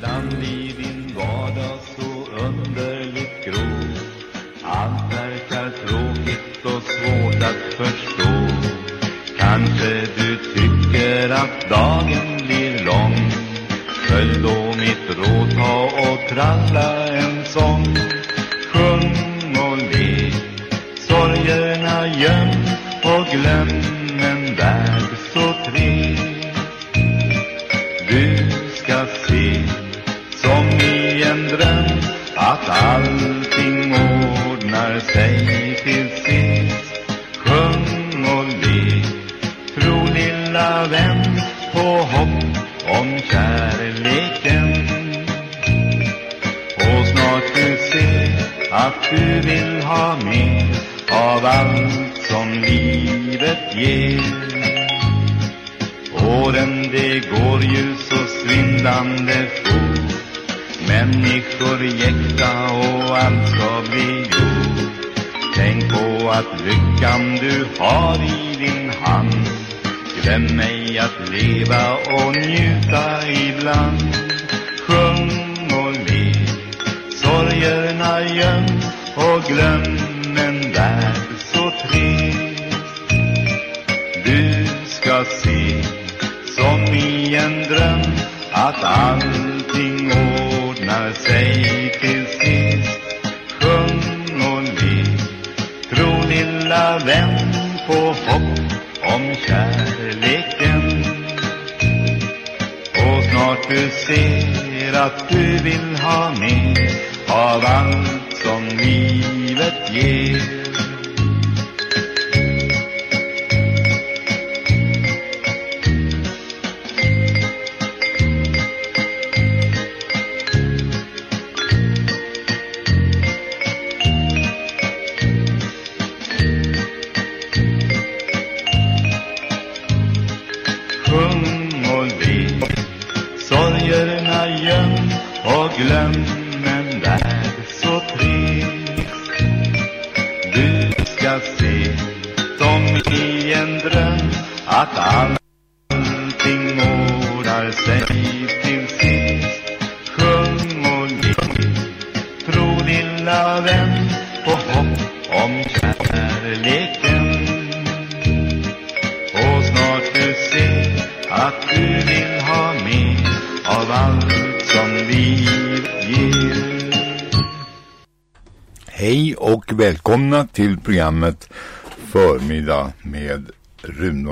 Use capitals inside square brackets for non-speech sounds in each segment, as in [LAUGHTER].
Ibland blir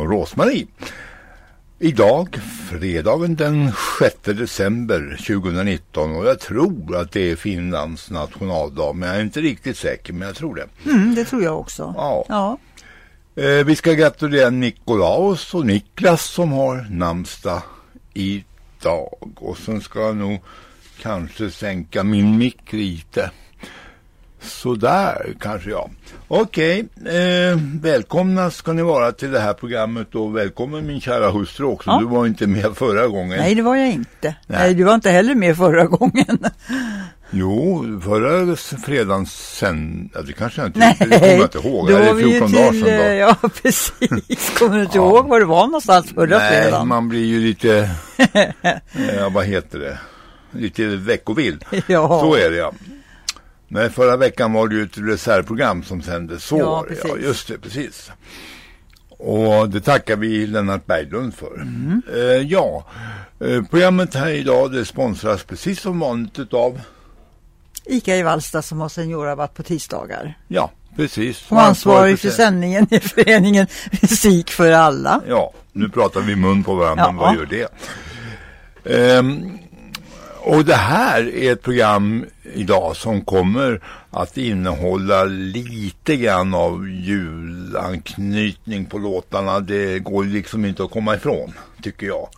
Rosmarie. Idag, fredagen den 6 december 2019 och jag tror att det är Finlands nationaldag men jag är inte riktigt säker men jag tror det. Mm, det tror jag också. Ja. Ja. Eh, vi ska gratulera Nikolaus och Niklas som har namnsdag idag. Och sen ska jag nog kanske sänka min mick lite. Sådär kanske jag. Okej, eh, välkomna ska ni vara till det här programmet och välkommen min kära hustru också. Ja. Du var inte med förra gången. Nej, det var jag inte. Nej. Nej. du var inte heller med förra gången. Jo, förra fredagen sen, ja, det kanske jag inte, Nej, det kommer jag inte ihåg. då var vi ju 14 dagar till, då. eh, Ja, [LAUGHS] precis. Kommer du inte Ja. ihåg var det var någonstans förra Nej, fredagen? man blir ju lite, [LAUGHS] ja, vad heter det, lite veckovill. Ja. Så är det ja. Nej, förra veckan var det ju ett reservprogram som sändes så. Ja, precis. just det, precis. Och det tackar vi Lennart Berglund för. Mm. Eh, ja, eh, programmet här idag det sponsras precis som vanligt utav, Ica i Vallsta som har seniorrabatt på tisdagar. ja, precis. Som ansvarig för sändningen i föreningen Musik för alla. Ja, nu pratar vi mun på varandra, men Ja. vad gör det? Ehm, och det här är ett program idag som kommer att innehålla lite grann av julanknytning på låtarna. Det går liksom inte att komma ifrån, tycker jag.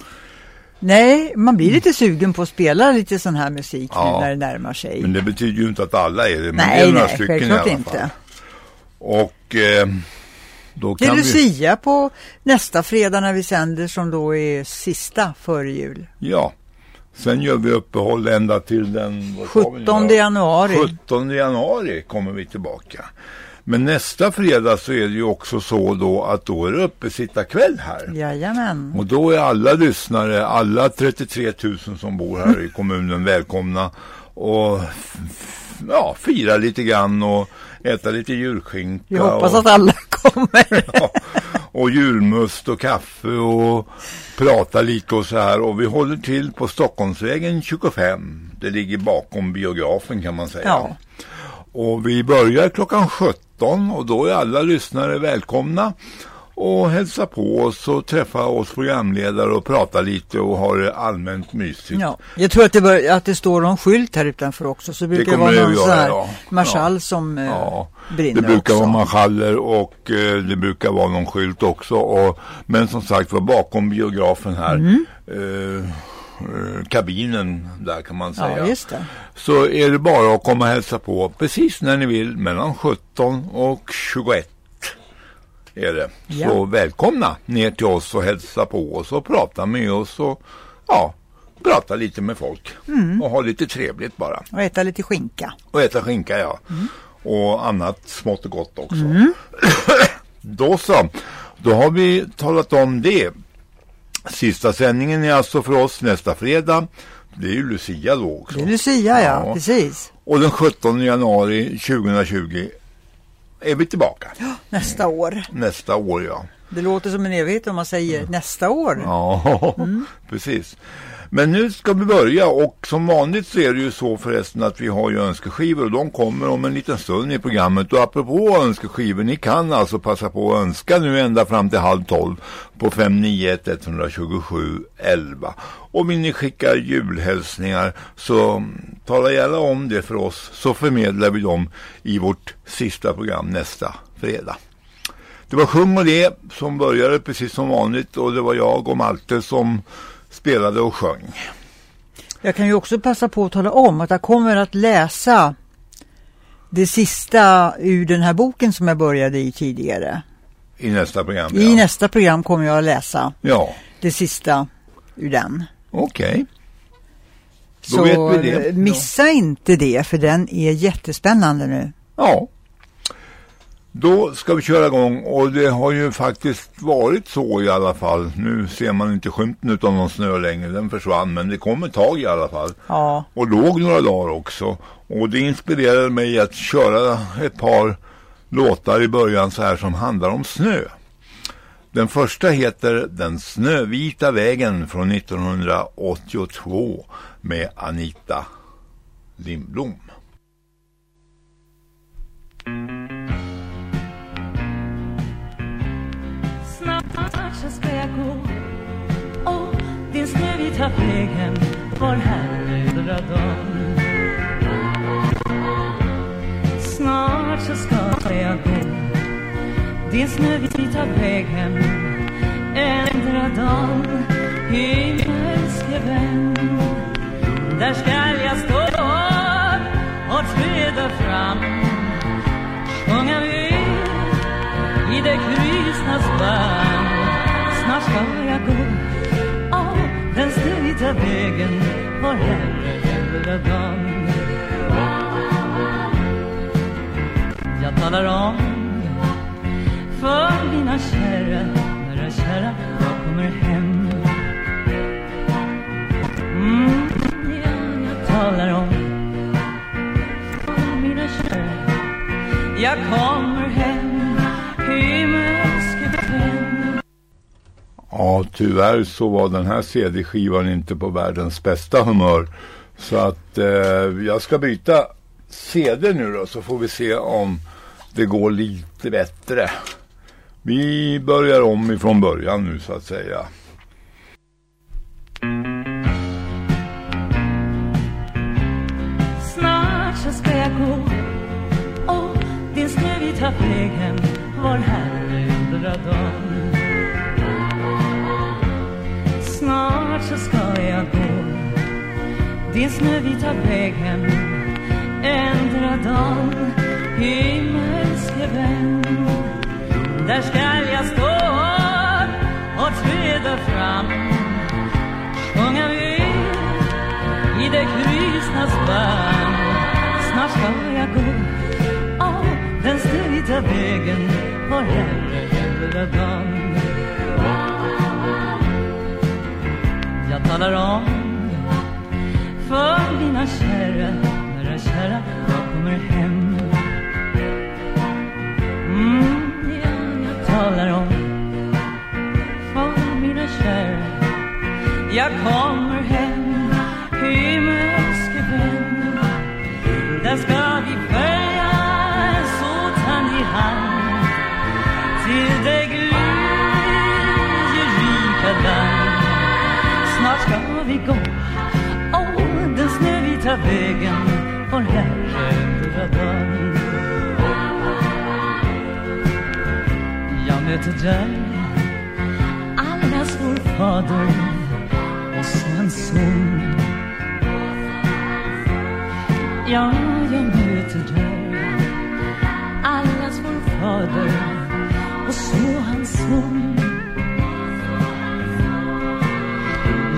Nej, man blir lite sugen på att spela lite sån här musik Ja. nu när det närmar sig. Men det betyder ju inte att alla är det. Men det är nej, några nej, stycken i självklart alla inte. fall. Och eh, då Det är kan vi... Lucia på nästa fredag när vi sänder som då är sista före jul. Ja. Sen gör vi uppehåll ända till den vad sa vi nu 17 då? januari. 17 januari kommer vi tillbaka. Men nästa fredag så är det ju också så då att då är det uppesittarkväll här. Jajamän. Och då är alla lyssnare, alla 33 000 som bor här i kommunen välkomna och ja, fira lite grann och äta lite julskinka. Vi hoppas och, att alla kommer. [LAUGHS] ja, och julmust och kaffe och prata lite och så här. Och vi håller till på Stockholmsvägen 25. Det ligger bakom biografen kan man säga. Ja. Och vi börjar klockan 17 och då är alla lyssnare välkomna och hälsa på oss och träffa oss programledare och prata lite och ha det allmänt mysigt. Ja. Jag tror att det, bör, att det står någon skylt här utanför också. Så det brukar vara det någon göra, sån här ja. marschall Ja. som eh, Ja, brinner det brukar också. vara marschaller och eh, det brukar vara någon skylt också. Och, men som sagt var bakom biografen här, Mm. eh, eh, kabinen där kan man säga. Ja, det. Så är det bara att komma och hälsa på precis när ni vill mellan 17 och 21 är det. Ja. Så välkomna ner till oss och hälsa på oss och prata med oss och ja, prata lite med folk Mm. och ha lite trevligt bara. Och äta lite skinka. Och äta skinka ja. Och annat smått och gott också. Mm. [COUGHS] då så. Då har vi talat om det. Sista sändningen är alltså för oss nästa fredag. Det är ju Lucia då också. Det är Lucia, ja. Ja. Precis. Och den 17 januari 2020 är vi tillbaka. Nästa år. Nästa år ja. Det låter som en evighet om man säger nästa år. Ja, [LAUGHS] precis. Men nu ska vi börja och som vanligt så är det ju så förresten att vi har ju önskeskivor och de kommer om en liten stund i programmet. Och apropå önskeskivor, ni kan alltså passa på att önska nu ända fram till halv tolv på 591 127 11. Och vill ni skicka julhälsningar så tala gärna om det för oss så förmedlar vi dem i vårt sista program nästa fredag. Det var Sjung och det som började precis som vanligt och det var jag och Malte som spelade och sjöng. Jag kan ju också passa på att tala om att jag kommer att läsa det sista ur den här boken som jag började i tidigare. I nästa program. I ja. nästa program kommer jag att läsa Ja, det sista ur den. okej. Då Så eh, missa inte det för den är jättespännande nu. Ja. Då ska vi köra igång och det har ju faktiskt varit så i alla fall. Nu ser man inte skymten av någon snö längre, den försvann men det kom ett tag i alla fall. Ja, och låg några dagar också. Och det inspirerade mig att köra ett par låtar i början så här som handlar om snö. Den första heter Den snövita vägen från 1982 med Anita Lindblom. Ta vägen. Var härliga dagen Snart så ska jag gå. Din snövita vägen. Ändra dagen Himmelske vän. Där skall jag stå och träda fram. Sjunga med i det kristnas band. Snart ska jag gå den vägen var Herre hela dagen Jag talar om för mina kära, nära kära, jag kommer hem. Mm, ja, jag talar om för mina kära. Jag kommer hem, Ja, tyvärr så var den här CD-skivan inte på världens bästa humör. Så att eh, jag ska byta CD nu då så får vi se om det går lite bättre. Vi börjar om ifrån början nu så att säga. Snart så ska jag gå och din snövita vägen var här dagen din snövita vägen ändra dagen himmelske vän Där skall jag stå och träda fram. Sjunga med i det kristnas band Snart ska jag gå av den snövita vägen. Var Herre ändra dagen. Jag talar om för mina kära, nära kära, jag kommer hem. Mm, ja, jag talar om för mina kära, jag kommer hem, ta vägen vår Herre dörrar dörr. Jag möter där allas vår Fader och så son. Ja, jag möter där allas vår Fader och så hans son.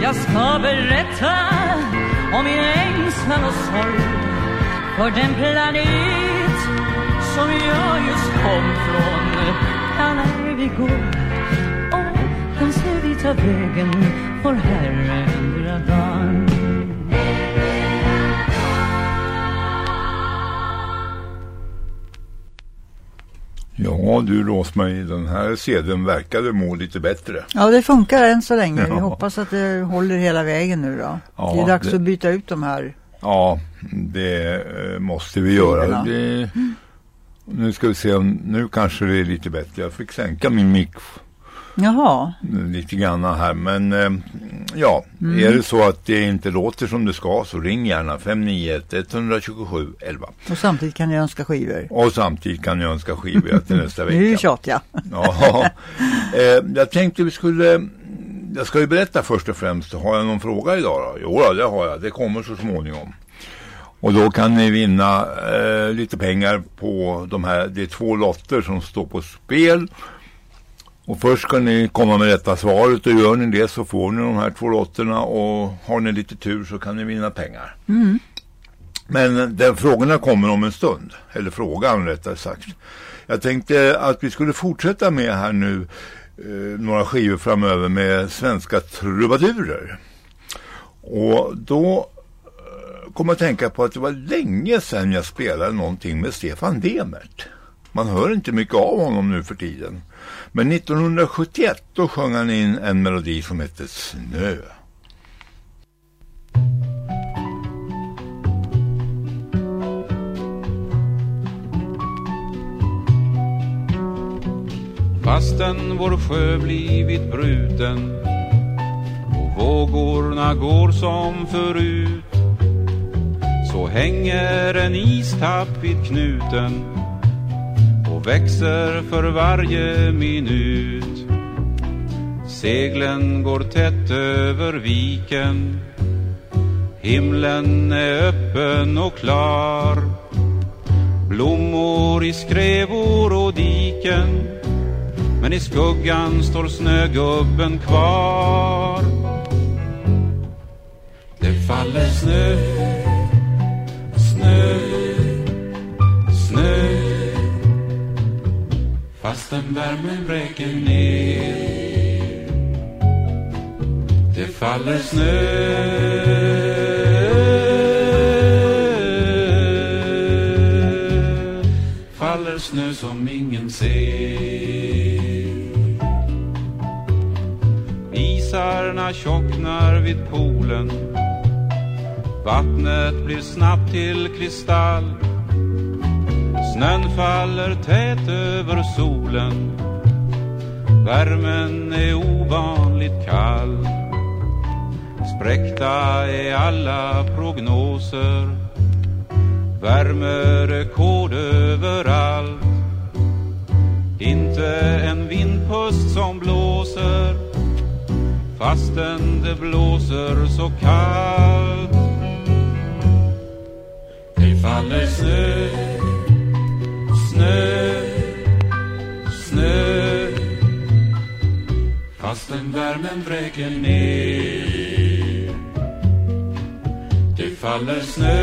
Jag ska berätta och min ängslan och sorg för den planet som jag just kom från. Ja, när vi går och den snövita vägen vår Herre ändra dagen. Ja du Rosmarie, den här sedeln verkade må lite bättre. Ja, det funkar än så länge. Ja. Vi hoppas att det håller hela vägen nu då. Ja, det är dags det- att byta ut de här. Ja, det eh, måste vi göra. Det, nu ska vi se nu kanske det är lite bättre. Jag fick sänka min mick Jaha, lite grann här. Men eh, ja, Mm. är det så att det inte låter som det ska så ring gärna 591 127 11. och samtidigt kan jag önska skivor. Och samtidigt kan jag önska skivor till nästa [LAUGHS] Nu är det vecka. tjatiga. [LAUGHS] Ja, eh, jag tänkte vi skulle, jag ska ju berätta först och främst, har jag någon fråga idag då? Jo då, det har jag, det kommer så småningom. Och då kan ni vinna eh, lite pengar på de här, det är två lotter som står på spel. Och först ska ni komma med rätta svaret och gör ni det så får ni de här två lotterna och har ni lite tur så kan ni vinna pengar. Men den frågorna kommer om en stund, eller frågan rättare sagt. Jag tänkte att vi skulle fortsätta med här nu eh, några skivor framöver med svenska trubadurer. Och då eh, kom jag att tänka på att det var länge sedan jag spelade någonting med Stefan Demert. Man hör inte mycket av honom nu för tiden. Men 1971 då sjöng han in en melodi som hette Snö. Fastän vår sjö blivit bruten och vågorna går som förut så hänger en istapp vid knuten och växer för varje minut. Seglen går tätt över viken. Himlen är öppen och klar. Blommor i skrevor och diken. Men i skuggan står snögubben kvar. Det faller snö, snö, snö. Fastän värmen vräker ner. Det faller snö. Faller snö som ingen ser. Isarna tjocknar vid polen Vattnet blir snabbt till kristall. Snön faller tät över solen. Värmen är ovanligt kall. Spräckta är alla prognoser. Värmerekord överallt. Inte en vindpust som blåser. Fastän det blåser så kallt. Det faller snö snö, snö. Fastän värmen vräker ner. Det faller snö.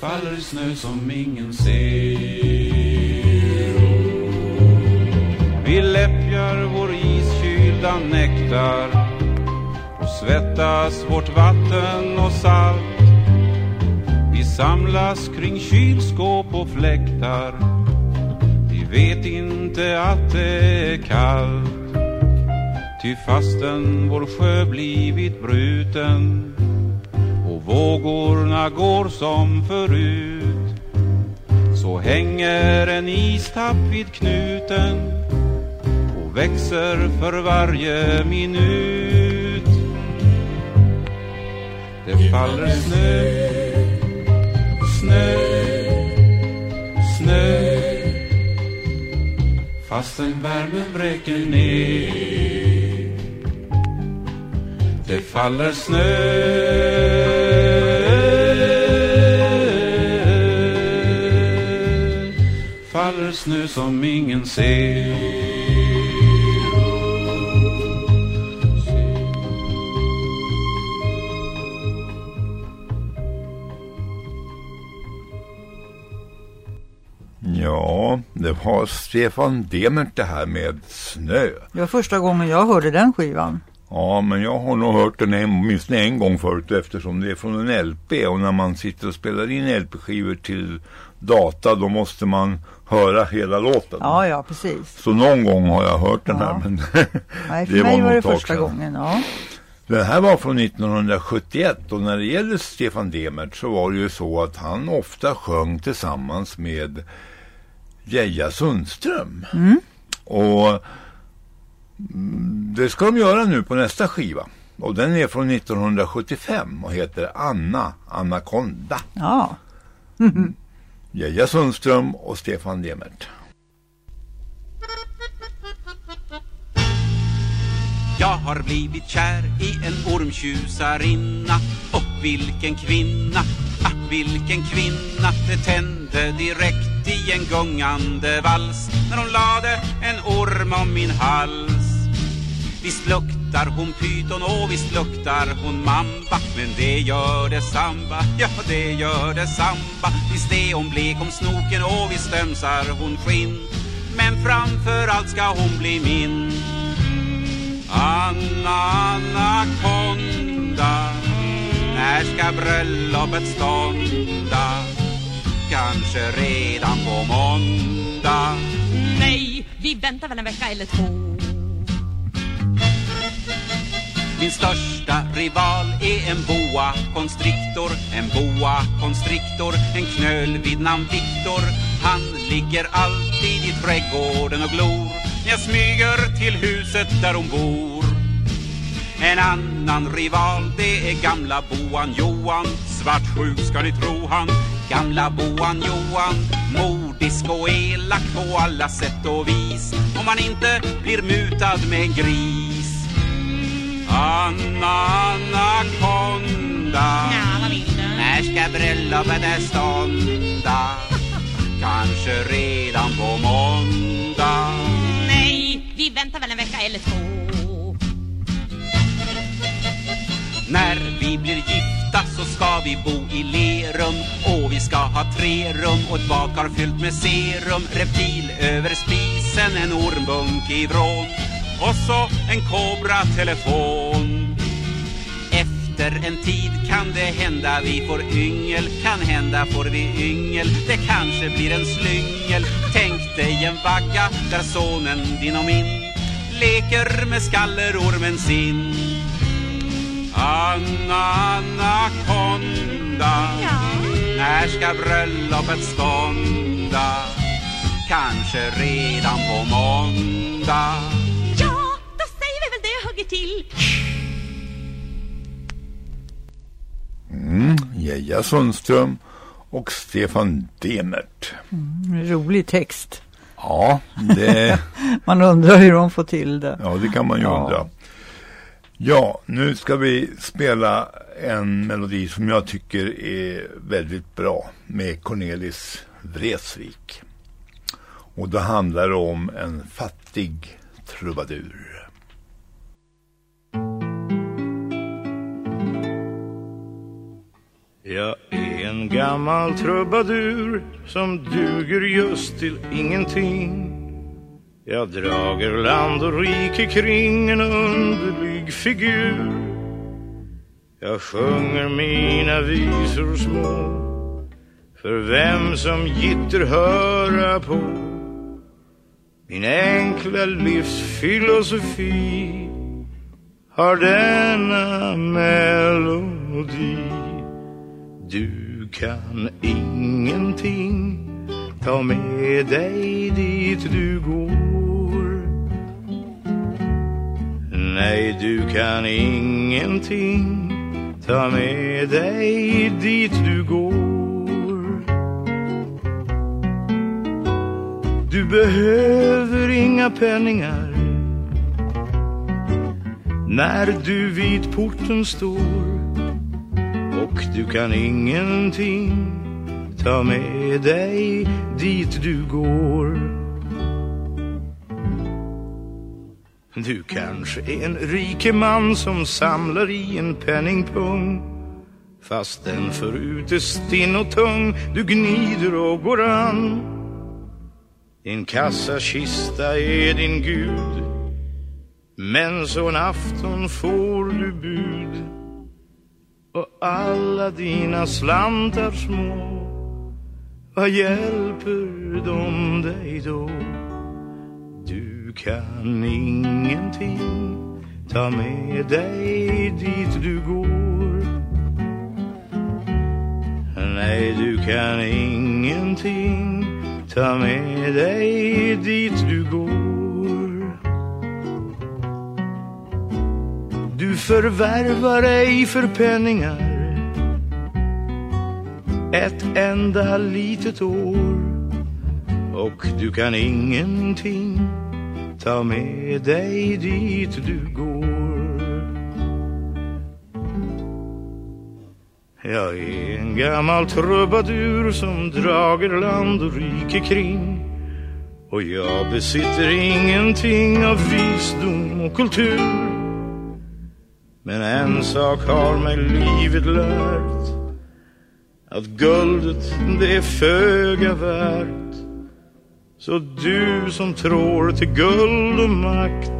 Faller snö som ingen ser. Vi läppjar vår iskylda nektar. Tvättas svettas vårt vatten och salt. Vi samlas kring kylskåp och fläktar. Vi vet inte att det är kallt. Ty fastän vår sjö blivit bruten och vågorna går som förut så hänger en istapp vid knuten och växer för varje minut. Det faller snö, snö, snö. Fastän värmen vräker ner. Det faller snö. Faller snö som ingen ser. Det var Stefan Demert det här med snö. Det var första gången jag hörde den skivan. Ja, men jag har nog hört den en, åtminstone en gång förut eftersom det är från en LP och när man sitter och spelar in LP-skivor till data då måste man höra hela låten. Ja, ja, precis. Så någon gång har jag hört den Ja. här men [LAUGHS] Nej, [LAUGHS] för det mig var var det första sedan. gången. Ja. Den här var från 1971 och när det gäller Stefan Demert så var det ju så att han ofta sjöng tillsammans med Geja Sundström. Och mm, det ska de göra nu på nästa skiva. Och den är från 1975 och heter Anna Anaconda. ja. [LAUGHS] Geja Sundström och Stefan Demert. Jag har blivit kär i en ormtjusarinna Och vilken kvinna, ah vilken kvinna Det tände direkt i en gungande vals När hon lade en orm om min hals. Visst luktar hon pyton och visst luktar hon mamba Men det gör det samba, ja det gör det samba. Visst är hon blek om snoken och visst ömsar hon skinn Men framför allt ska hon bli min. Anna Anaconda när ska bröllopet stånda? Kanske redan på måndag Nej, vi väntar väl en vecka eller två. Min största rival är en boa constrictor En boa constrictor, en knöl vid namn Viktor Han ligger alltid i trädgården och glor När jag smyger till huset där hon bor En annan rival, det är gamla boan Johan Svartsjuk ska ni tro han Gamla boan Johan Mordisk och elak på alla sätt och vis Om man inte blir mutad med en gris Anna du? När ska bröllopet stånda? [LAUGHS] Kanske redan på måndag Nej, vi väntar väl en vecka eller två. När vi blir gifta så ska vi bo i Lerum. Och vi ska ha tre rum och ett badkar fyllt med serum. Reptil över spisen, en ormbunk i vrån. Och så en kobratelefon. Efter en tid kan det hända vi får yngel. Kan hända får vi yngel. Det kanske blir en slyngel. Tänk dig en vagga där sonen din och min Leker med skallerormen sin. Anna Anaconda Ja. När ska bröllopet stånda? Kanske redan på måndag Ja, då säger vi väl det och hugger till. Geja Sundström och Stefan Demert. Rolig text. Ja, det, [LAUGHS] Man undrar hur de får till det. ja, det kan man ju Ja. undra. Ja, nu ska vi spela en melodi som jag tycker är väldigt bra med Cornelis Vreeswijk. Och det handlar om en fattig trubadur. Jag är en en gammal trubadur som duger just till ingenting. Jag drager land och rike kring en underlig figur. Jag sjunger mina visor små. För vem som gitter höra på min enkla livsfilosofi har denna melodi. Du kan ingenting ta med dig dit du går. Nej, du kan ingenting ta med dig dit du går Du behöver inga penningar när du vid porten står och du kan ingenting ta med dig dit du går. Du kanske är en rike man som samlar i en penningpung fast den förut är stinn och tung du gnider och går an. Din kassakista är din gud men så en afton får du bud och alla dina slantar små Vad hjälper de dig då? Du kan ingenting ta med dig dit du går. Nej, du kan ingenting ta med dig dit du går. Du förvärvar ej för penningar ett enda litet år. Och du kan ingenting ta med dig dit du går. Jag är en gammal trubadur som drager land och rike kring. Och jag besitter ingenting av visdom och kultur. Men en sak har mig livet lärt. Att guldet det är föga värt. Så du som tror till guld och makt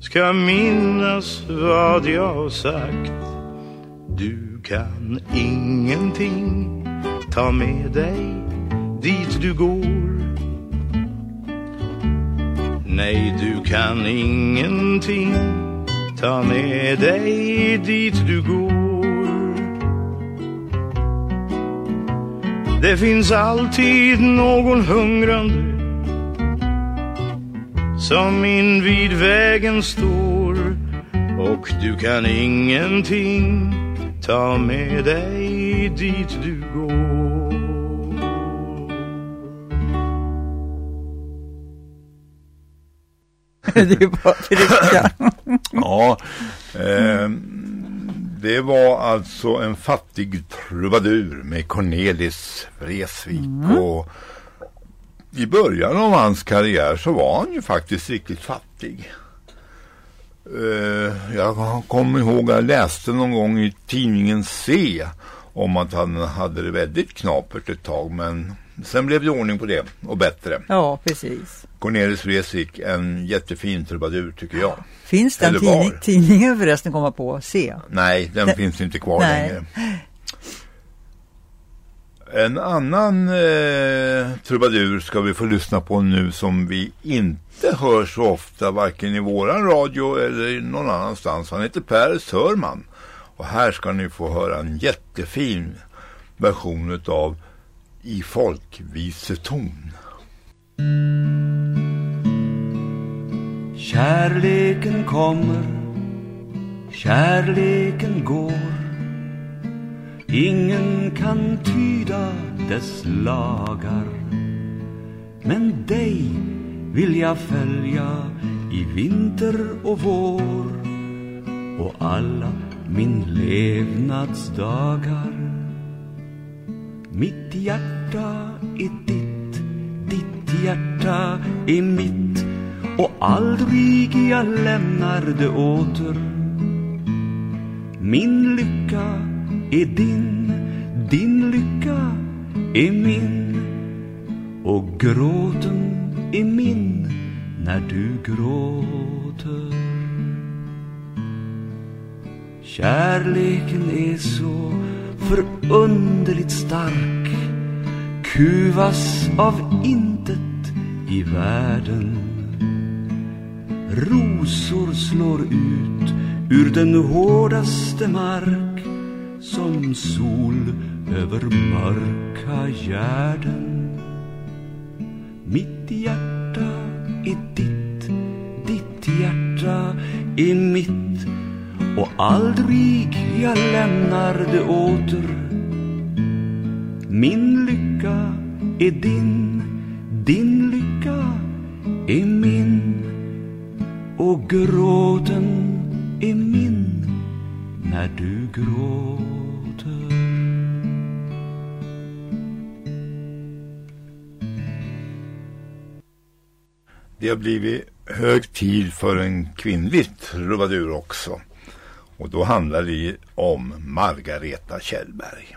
Ska minnas vad jag har sagt Du kan ingenting ta med dig dit du går Nej, du kan ingenting ta med dig dit du går. Det finns alltid någon hungrande som invid vägen står och du kan ingenting ta med dig dit du går. [LAUGHS] det är bara trycka. [LAUGHS] Ja, eh, det var alltså en fattig trubadur med Cornelis Vreeswijk Mm. och i början av hans karriär så var han ju faktiskt riktigt fattig. Eh, jag kommer ihåg att jag läste någon gång i tidningen C om att han hade det väldigt knapert ett tag men sen blev det ordning på det och bättre. Ja, precis. Cornelis Vreeswijk, en jättefin trubadur tycker jag. Finns den tidning, tidningen förresten komma på? Se. Nej, den Den- finns inte kvar Nej. längre. En annan eh, trubadur ska vi få lyssna på nu som vi inte hör så ofta varken i våran radio eller någon annanstans. Han heter Per Sörman. Och här ska ni få höra en jättefin version av i folkviseton. Kärleken kommer, kärleken går. Ingen kan tyda dess lagar. Men dig vill jag följa i vinter och vår. Och alla min levnadsdagar. Mitt hjärta är ditt, ditt hjärta är mitt. Och aldrig jag lämnar det åter. Min lycka är din, din lycka är min. Och gråten är min när du gråter. Kärleken är så förunderligt stark kuvas av intet i världen. Rosor slår ut ur den hårdaste mark som sol över mörka gärden. Mitt hjärta är ditt, ditt hjärta är mitt och aldrig jag lämnar det åter. Min lycka är din, din lycka är min och gråten är min när du gråter. Det har blivit hög tid för en kvinnlig trubadur också. Och då handlar det om Margareta Kjellberg.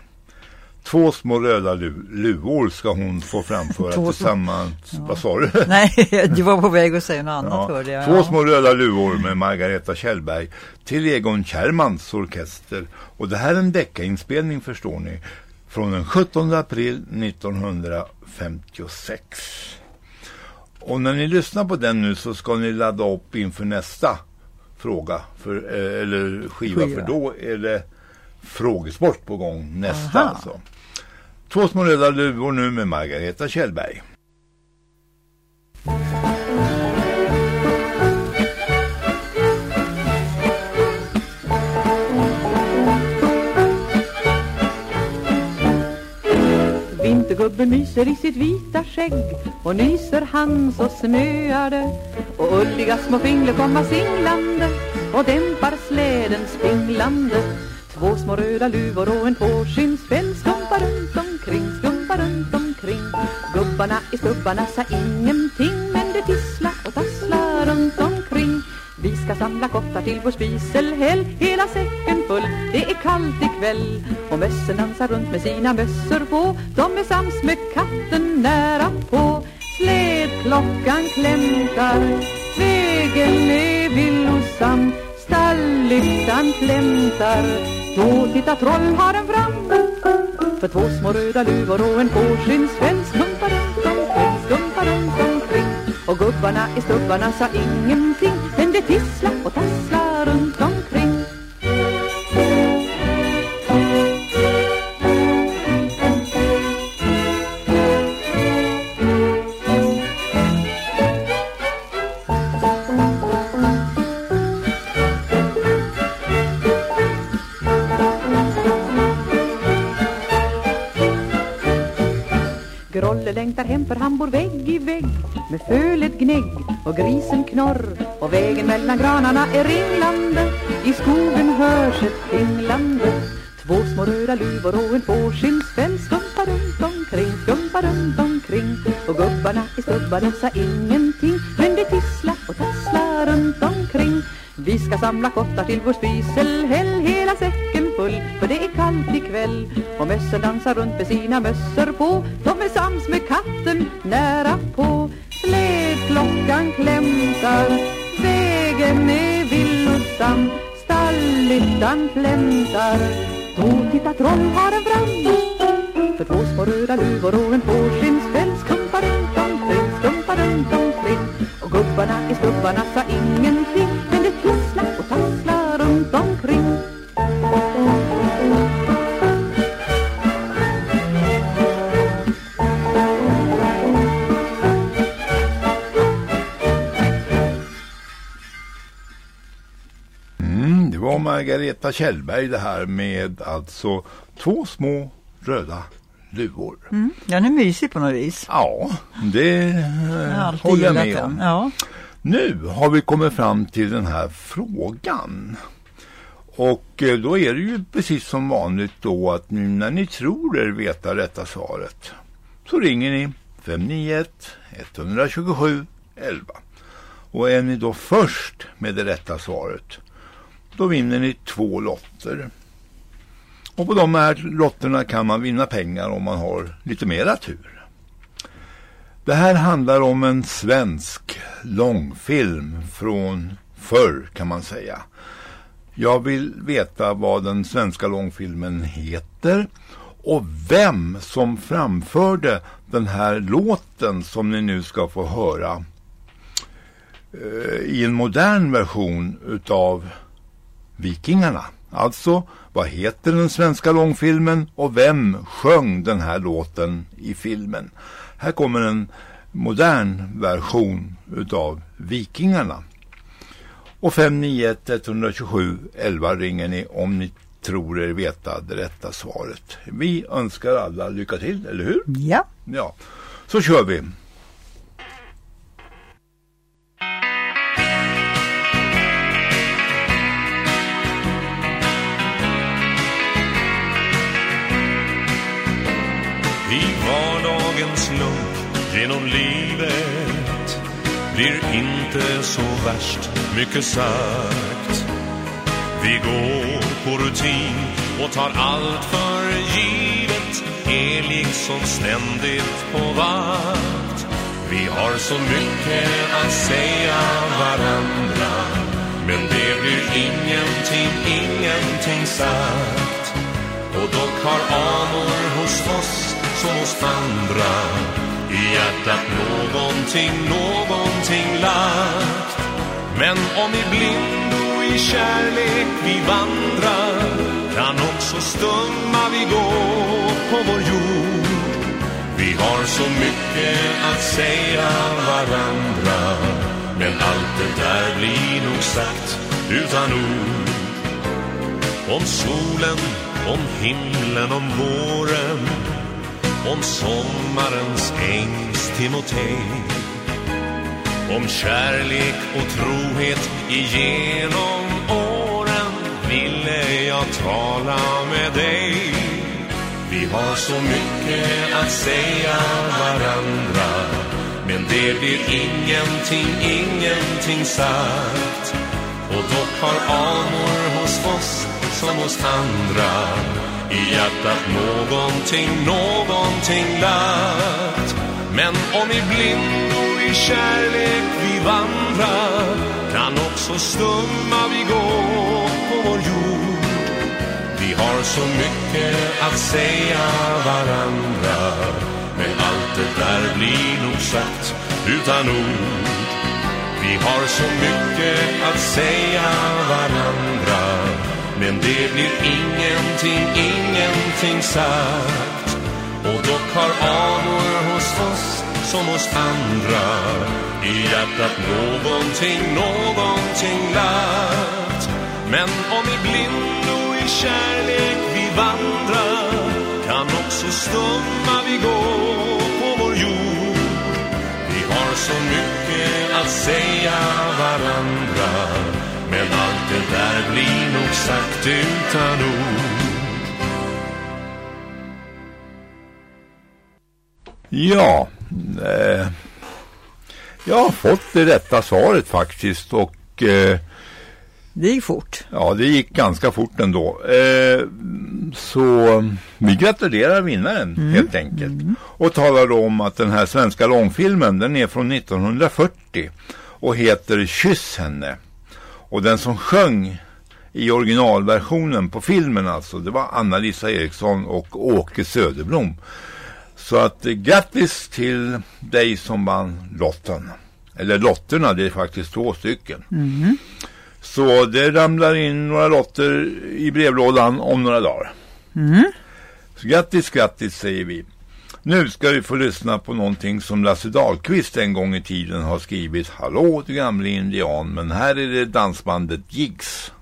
Två små röda lu luvor ska hon få framföra [LAUGHS] Två tillsammans. Ja. Vad sa du? [LAUGHS] Nej, du var på väg att säga något annat Ja, hörde jag. Två små röda luvor med Margareta Kjellberg till Egon Kärrmans orkester. Och det här är en deckainspelning förstår ni. Från den 17 april 1956. Och när ni lyssnar på den nu så ska ni ladda upp inför nästa fråga. För, eh, eller skiva, Skiva. för då är det frågesport på gång nästa Aha. alltså. Två små röda luvor nu med Margareta Kjellberg. Ulven myser i sitt vita skägg och nyser han så snöar det och ulliga små fingrar komma singlande och dämpar slädens spinglande. Två små röda luvor och en påskinnsfäll skumpar runt omkring, skumpar runt omkring. Gubbarna i stubbarna sa ingenting. Vi ska samla kottar till vår spiselhäll Hela säcken full, det är kallt ikväll Och mössen dansar runt med sina mössor på. De är sams med katten nära på. Slädklockan klämtar Vägen är villosam Stalllyftan klämtar Då tittar trollharen fram. För två små röda luvor och en påskinnsfäll Skumpa runt omkring, skumpa runt omkring och gubbarna i stubbarna sa ingenting Men det tissla och tassla runt omkring. Grolle längtar hem för han bor väg i vägg Med fölet gnägg och grisen knorr Och vägen mellan granarna är ringlande I skogen hörs ett pinglande. Två små röda luvor och en påskinnsfäll Skumpar runt omkring, skumpar runt omkring. Och gubbarna i stubbarna sa ingenting Men det tissla och tassla runt omkring. Vi ska samla kottar till vår spiselhäll Hela säcken full, för det är kallt ikväll och mössen dansar runt med sina mössor på. De är sams med katten nära på. Slädklockan klämtar Vägen är villosam Stallyttan flämtar Då tittar trollharen fram. För två små röda luvor och en påskinnsfäll Skumpar runt omkring, skumpar runt omkring. Och gubbarna i stubbarna sa ingen Margareta Kjellberg det här med alltså två små röda luvor. Mm, den är mysig på något vis. Ja, det Jag eh, håller jag med om. Ja. Nu har vi kommit fram till den här frågan. Och eh, då är det ju precis som vanligt då att nu när ni tror er veta rätta svaret så ringer ni 591 127 11. Och är ni då först med det rätta svaret då vinner ni två lotter. Och på de här lotterna kan man vinna pengar om man har lite mera tur. Det här handlar om en svensk långfilm från förr kan man säga. Jag vill veta vad den svenska långfilmen heter och vem som framförde den här låten som ni nu ska få höra eh, i en modern version utav Vikingarna. Alltså, vad heter den svenska långfilmen och vem sjöng den här låten i filmen? Här kommer en modern version utav Vikingarna. Och 591 127 11 ringer ni om ni tror er veta det rätta svaret. Vi önskar alla lycka till, eller hur? Ja. Ja, så kör vi. Genom livet blir inte så värst mycket sagt. Vi går på rutin och tar allt för givet, är liksom ständigt på vakt. Vi har så mycket att säga varandra, men det blir ingenting, ingenting sagt. Och dock har anor hos oss som hos andra i hjärtat någonting, någonting lagt. Men om i blindo i kärlek vi vandrar kan också stumma vi gå på vår jord. Vi har så mycket att säga varandra men allt det där blir nog sagt utan ord. Om solen, om himlen, om våren om sommarens ängs Timotej om kärlek och trohet igenom åren ville jag tala med dig. Vi har så mycket att säga varandra men det blir ingenting, ingenting sagt. Och dock har anor hos oss som hos andra i hjärtat någonting, någonting lagt Men om i blindo i kärlek vi vandrar kan också stumma vi gå på vår jord. Vi har så mycket att säga varandra men allt det där blir nog sagt utan ord. Vi har så mycket att säga varandra men det blir ingenting, ingenting sagt. Och dock har anor hos oss som hos andra I hjärtat någonting, någonting lagt Men om i blindo i kärlek vi vandrar Kan också stumma vi gå på vår jord. Vi har så mycket att säga varandra men allt det där blir nog sagt utan ord Ja, eh, jag har fått det rätta svaret faktiskt och eh, Det gick fort. ja, det gick ganska fort ändå. Eh, så vi gratulerar vinnaren helt enkelt. Och talar om att den här svenska långfilmen den är från 1940 och heter Kyss henne. Och den som sjöng i originalversionen på filmen alltså, det var Anna-Lisa Eriksson och Åke Söderblom. Så att eh, grattis till dig som vann lotten. Eller lotterna, det är faktiskt två stycken. Så det ramlar in några lotter i brevlådan om några dagar. Så grattis, grattis säger vi. Nu ska vi få lyssna på någonting som Lasse Dahlqvist en gång i tiden har skrivit. Hallå du gamle indian, men här är det dansbandet Jigs.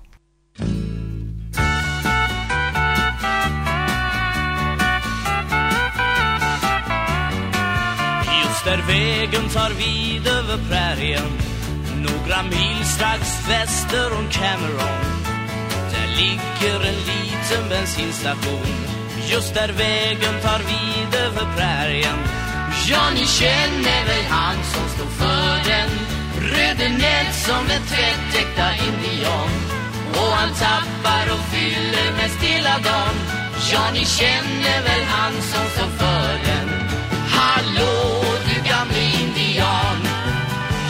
Just där vägen tar vid över prärien Några mil strax väster om Cameron Där ligger en liten bensinstation Just där vägen tar vid över prärien. Ja, ni känner väl han som står för den. Röde nät som en tvättäkta indian. Och han tappar och fyller mest hela dagen Ja, ni känner väl han som står för den. Hallå, du gamle indian.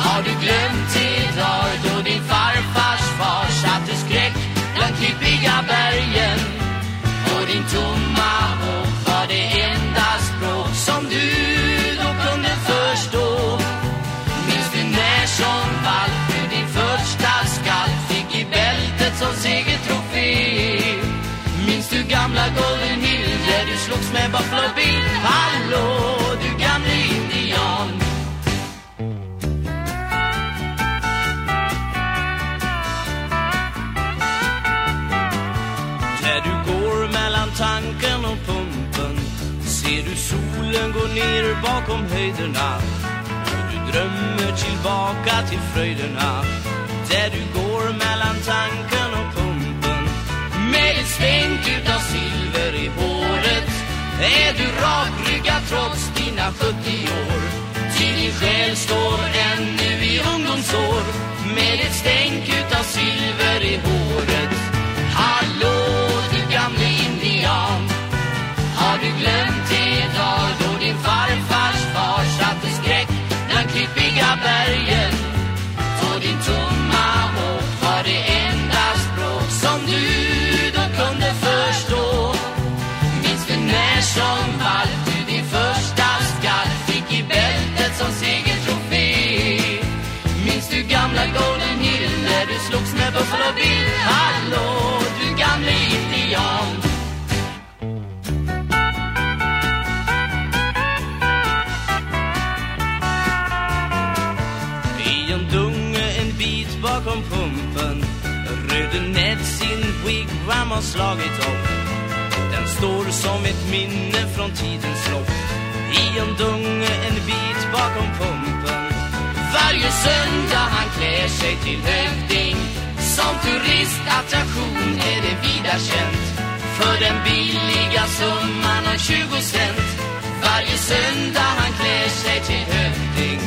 Har du glömt de dagar då din farfars far satte skräck bland klippiga bergen? Och din tom segertrofé Minns du gamla Golden Hill där du slogs med Buffalo Bill? Hallå, du gamle indian. Där du går mellan tanken och pumpen Ser du solen gå ner bakom höjderna. Och du drömmer tillbaka till fröjderna. Där du går mellan tanken stänk utav silver i håret Är du rakryggad trots dina 70 år? Till din själ står ännu i ungdomsår. Med ett stänk utav silver i håret. Hallå, du gamle indian. Har du glömt har slagit upp Den står som ett minne från tidens lopp. I en dunge en bit bakom pumpen. Varje söndag han klär sig till hövding Som turistattraktion är det vida känt. För den billiga summan av 20 cent. Varje söndag han klär sig till hövding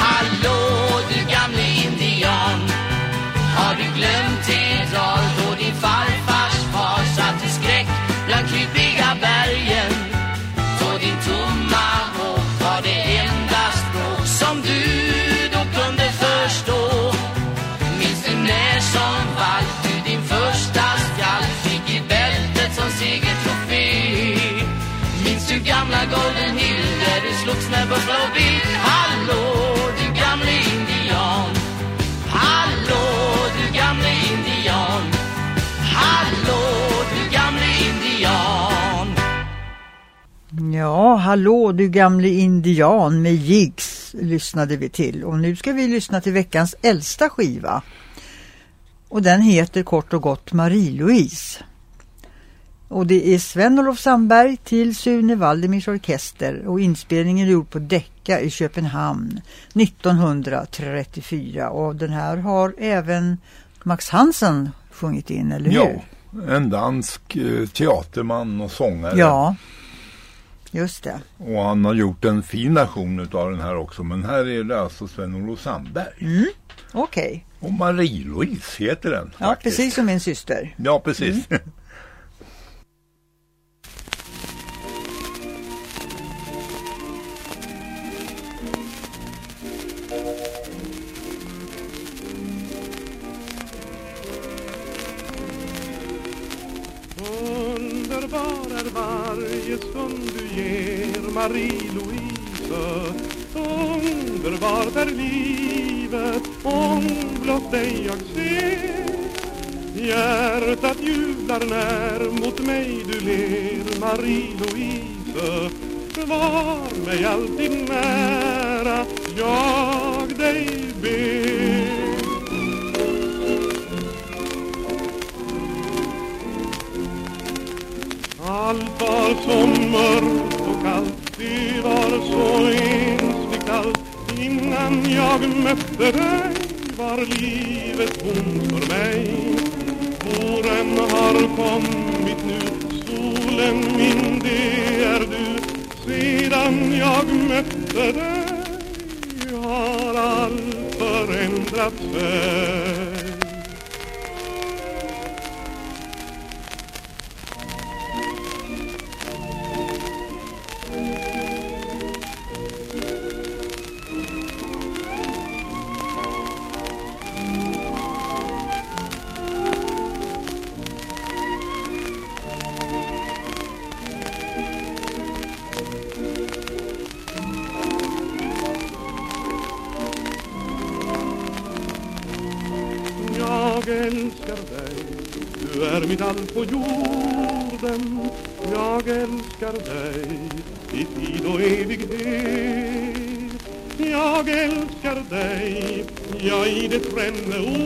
Hallå du gamle indian. Har du glömt Ja, hallå du gamle indian med Jigs lyssnade vi till. Och nu ska vi lyssna till veckans äldsta skiva. Och den heter kort och gott Marie-Louise. Och det är Sven-Olof Sandberg till Sune Valdemirs orkester och inspelningen är gjord på Decca i Köpenhamn 1934 och den här har även Max Hansen sjungit in, eller hur? Ja, en dansk eh, teaterman och sångare. Ja, just det. Och han har gjort en fin version av den här också. Men här är det alltså Sven-Olof Sandberg. Mm, Okej. Och Marie-Louise heter den. Ja, faktiskt. precis som min syster. Ja, precis. Underbar är varje stund du ger Marie-Louise. Underbart är livet om blott dig jag ser. Hjärtat jublar när mot mig du ler Marie-Louise. Var mig alltid nära, jag dig ber. Allt var så mörkt och kallt, det var så ensligt allt Innan jag mötte dig. Var livet tomt för mig? Våren har kommit nu, solen min det är du. Sedan jag mötte dig har allt förändrat sig i det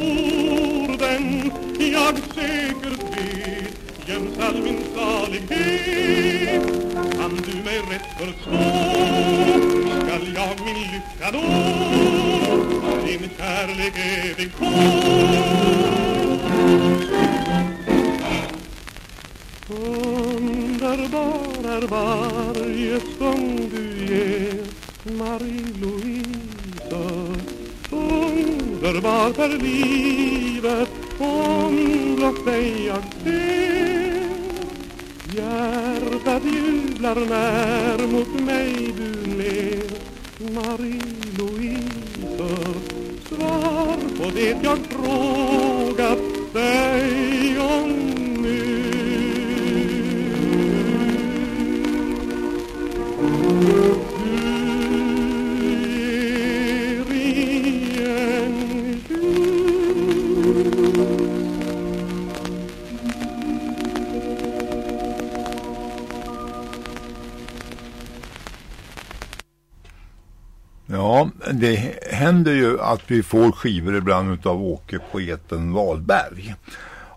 vi får skivor ibland utav Åke poeten Wahlberg.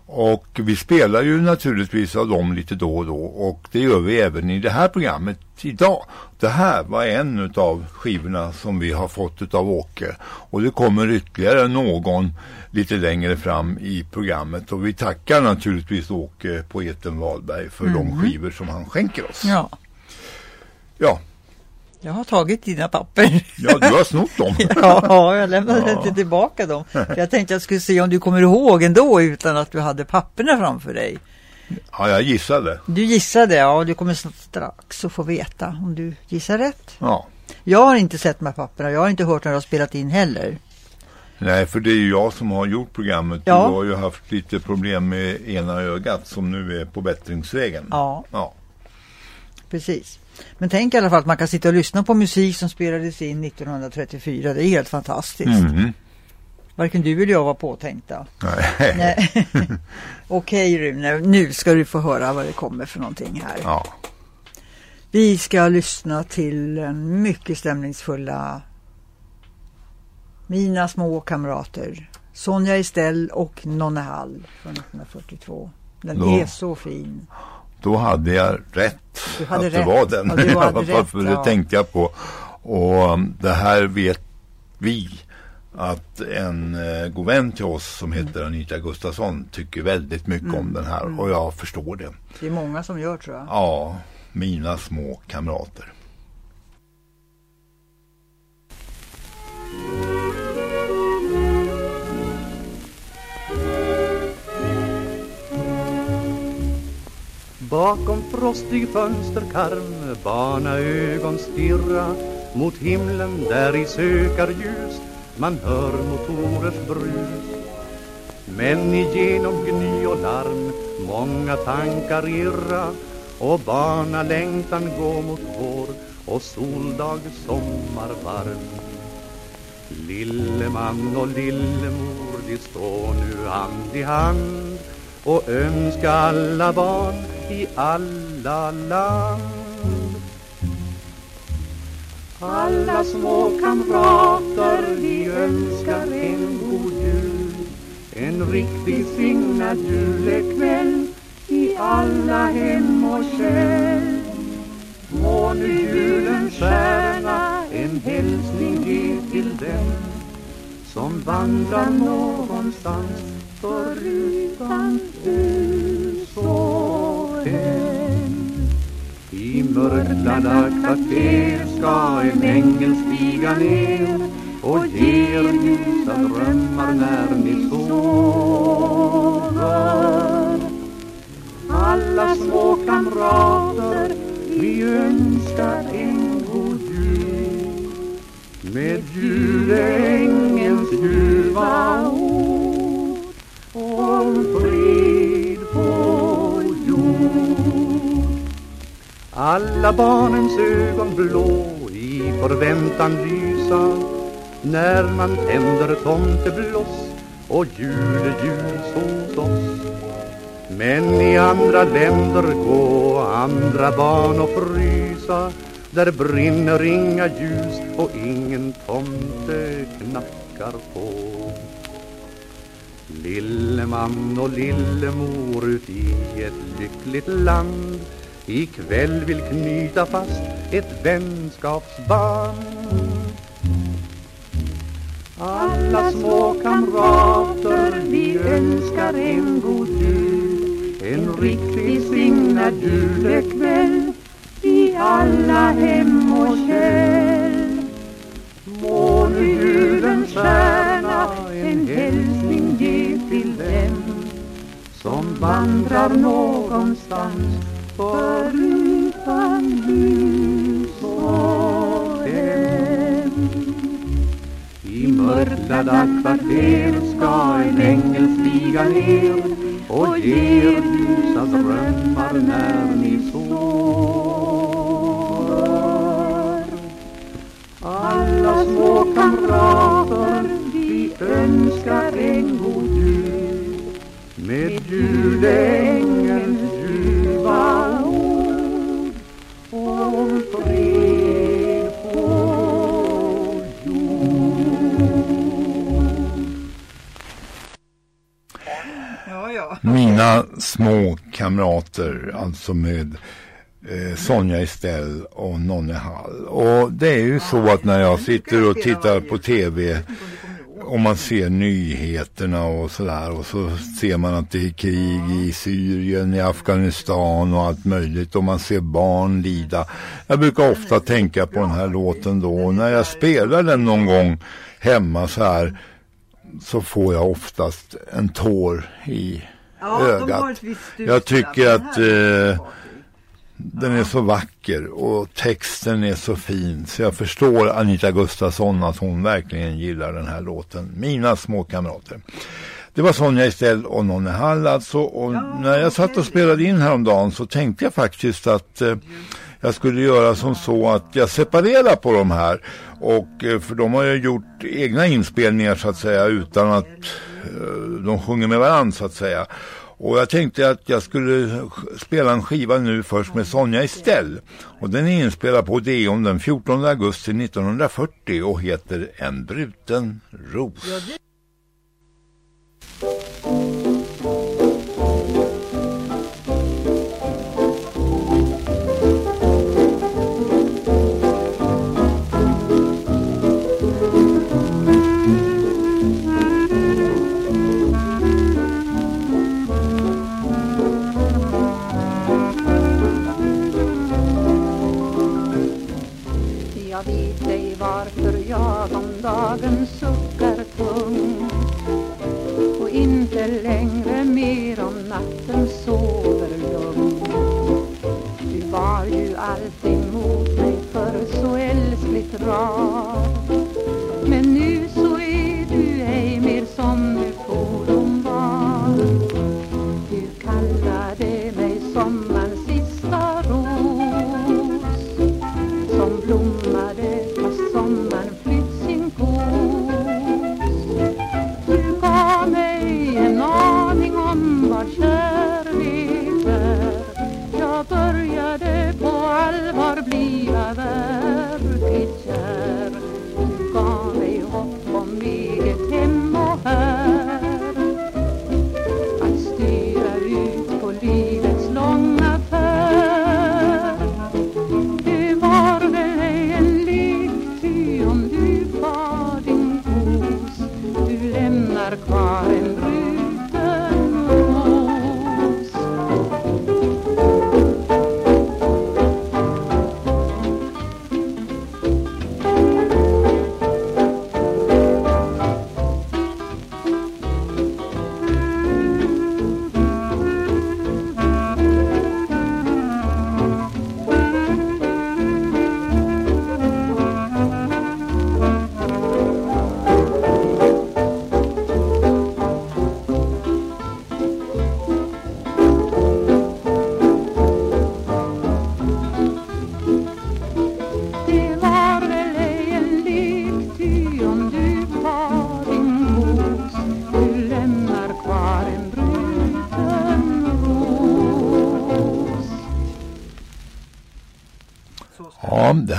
Och vi spelar ju naturligtvis av dem lite då och då och det gör vi även i det här programmet idag. Det här var en utav skivorna som vi har fått utav Åke och det kommer ytterligare någon lite längre fram i programmet och vi tackar naturligtvis Åke poeten Wahlberg för Mm. de skivor som han skänker oss. Ja, Ja, jag har tagit dina papper. ja du har snott dem. [LAUGHS] ja, jag lämnade Ja. inte tillbaka dem. [LAUGHS] Jag tänkte jag skulle se om du kommer ihåg ändå utan att du hade papperna framför dig. Ja, jag gissade. Du gissade, ja, du kommer strax att få veta om du gissar rätt. Ja. Jag har inte sett de här papperna, jag har inte hört när du har spelat in heller. Nej, för det är ju jag som har gjort programmet. Ja. Du har ju haft lite problem med ena ögat som nu är på bättringsvägen. Ja. ja. Precis. Men tänk i alla fall att man kan sitta och lyssna på musik som spelades in 1934. Det är helt fantastiskt. Mhm. Varken du eller jag var påtänkta. Nej. Nej. [LAUGHS] Okej Rune, nu ska du få höra vad det kommer för någonting här. Ja. Vi ska lyssna till en mycket stämningsfulla Mina små kamrater. Sonja Estelle och Nonne Hall från 1942. Den Då- är så fin. Då hade jag rätt hade att rätt. det var den. Ja, du hade [LAUGHS] rätt, för ja. det tänkte jag på. Och um, det här vet vi att en eh, god vän till oss som heter Anita Gustafsson tycker väldigt mycket Mm, om den här mm. och jag förstår det. Det är många som gör tror jag. Ja, mina små kamrater. Bakom frostig fönsterkarm barna ögon stirra mot himlen där i sökarljus man hör motorers brus. Men igenom gny och larm många tankar irra och barnalängtan gå mot vår och soldag sommarvarm. Lille man och lillemor de står nu hand i hand och önska alla barn i alla land. Alla små kamrater vi önskar en god jul En riktig signad julekväll i alla hem och käll Må nu julens stjärna en hälsning ge till den som vandrar någonstans förutan hus och hem. I mörklagda kvarter ska en ängel stiga ner och ge er ljusa drömmar när ni sover. Alla små kamrater vi önskar en god jul med julängens ljuva ord om frid på jord. Alla barnens ögon blå i förväntan lysa. När man tänder tomtebloss och juleljus hos oss. Men i andra länder gå andra barn och frysa. Där brinner inga ljus och ingen tomte knackar på. Lille man och lillemor ut i ett lyckligt land. Ikväll vill knyta fast ett vänskapsband. Alla små kamrater vi önskar en god jul. En riktigt signad julekväll. i alla hem och käll Må nu vandrar någonstans förutan ljus och hem I mörklada kvarter ska en ängel stiga ner och ge er ljusa drömmar när ni sover. Alla små kamrater vi önskar en med julängens ljuva ord om fred på Ja, ja. Mina små kamrater, alltså med eh, Sonja Estelle och Nonne Hall. Och det är ju så att när jag sitter och tittar på tv och man ser nyheterna och sådär och så ser man att det är krig i Syrien, i Afghanistan och allt möjligt och man ser barn lida. Jag brukar ofta tänka på den här låten då och när jag spelar den någon gång hemma så här så får jag oftast en tår i Ja, ögat. Jag tycker att eh, den är så vacker och texten är så fin så jag förstår Anita Gustafsson att hon verkligen gillar den här låten. Mina små kamrater. Det var Sonja Estelle och Nonne Hall alltså och när jag satt och spelade in häromdagen så tänkte jag faktiskt att eh, jag skulle göra som så att jag separerar på de här och eh, för de har ju gjort egna inspelningar så att säga utan att eh, de sjunger med varandra så att säga. Och jag tänkte att jag skulle spela en skiva nu först med Sonja Estelle. Och den är inspelad på Odeon den 14 augusti 1940 och heter En bruten ros. Dagen suckar tung och inte längre mer om natten sover lugn. Du var ju alltid mot mig för så älskligt rar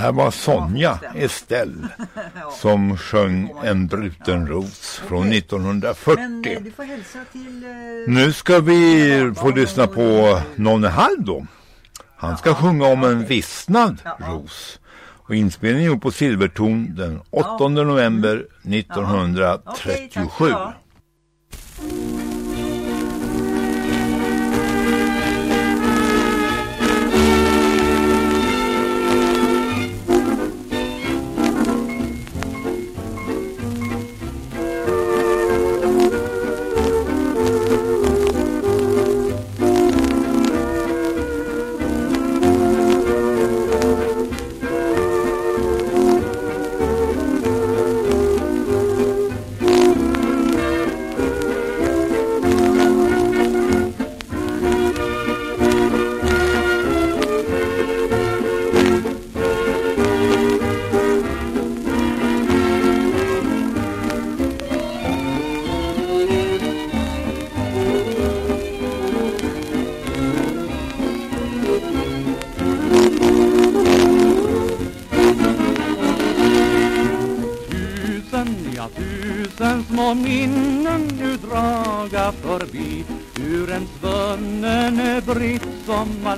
här var Sonja Estelle [LAUGHS] som sjöng En bruten ros från 1940. Men eh. Eh, Nu ska vi få lyssna på Nonne Haldo. Han ska sjunga om en vissnad ros. Och inspelningen gjord på Silverton den 8 november 1937. Förbi Ur en svunnen britt sommar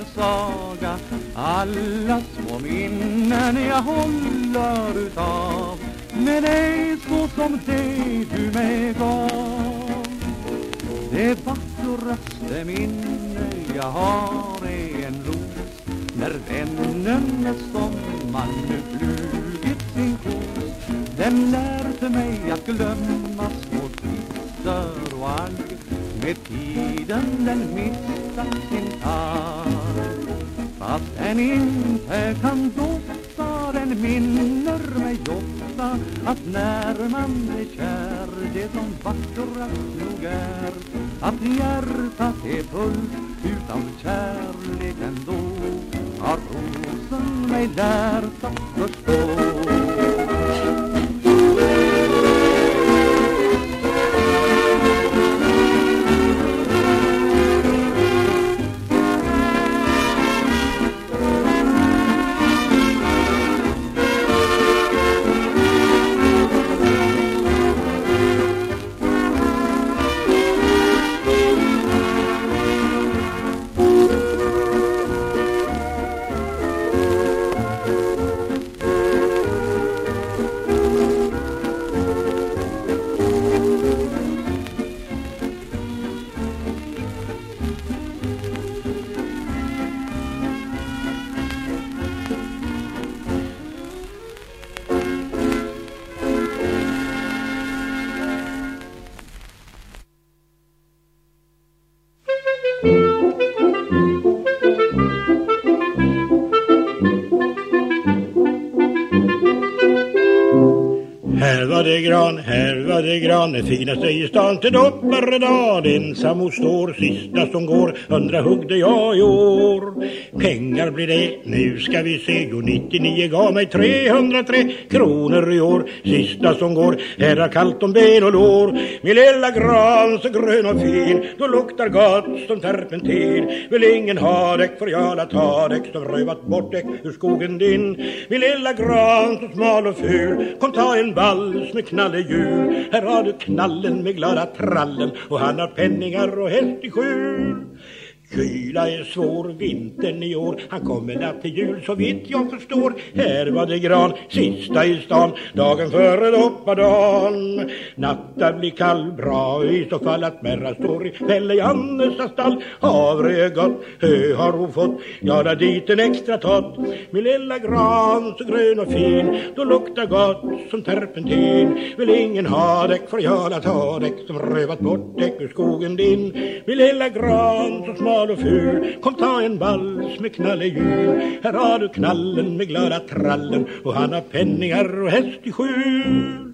gran, här var det gran, det finaste i stan till dopparedag. Ensam hon står, sista som går, hundra huggde jag i år. Pengar blir det, nu ska vi se, jo 99 gav mig 303 kronor i år. Sista som går, här har kallt om ben och lår. Min lilla gran så grön och fin, då luktar gott som terpentin. Vill ingen ha däck för jag la ta däck som rövat bort däck ur skogen din. Min lilla gran så smal och ful, kom ta en vals med knallehjul. Här har du knallen med glada trallen och han har penningar och häst i skjul. Kyla är svår, vintern i år, han kommer natt till jul så vitt jag förstår. Här var det gran, sista i stan, dagen före doppadan. Natten blir kall, bra i så fall att Merra står i Pelle Jannes stall. Havre är gott, hö har hon fått, jag la dit en extra tott. Min lilla gran så grön och fin, då luktar gott som terpentin. Vill ingen ha däck för jag la ta däck som rövat bort däck ur skogen din. Min lilla gran så smal och ful, kom ta en vals med knallehjul. Här har du knallen med glada trallen och han har penningar och häst i skjul.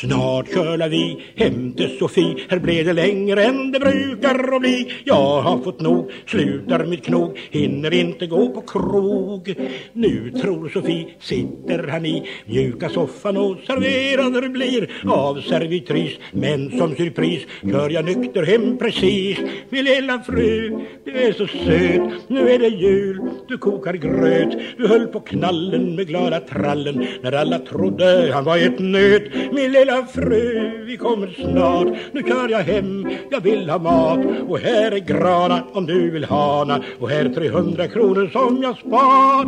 Snart kölar vi hem till Sofie. Här blev det längre än det brukar att bli. Jag har fått nog, slutar mitt knog. Hinner inte gå på krog. Nu tror Sofie sitter han i mjuka soffan och serverad blir. Av servitris Men som surpris kör jag nykter hem precis. Min lilla fru, du är så söt. Nu är det jul, du kokar gröt. Du höll på knallen med glada trallen När alla trodde han var ett nöt. Min lilla fru, vi kommer snart. Nu kör jag hem, jag vill ha mat. Och här är grana om du vill hana. Och här 300 kronor som jag spar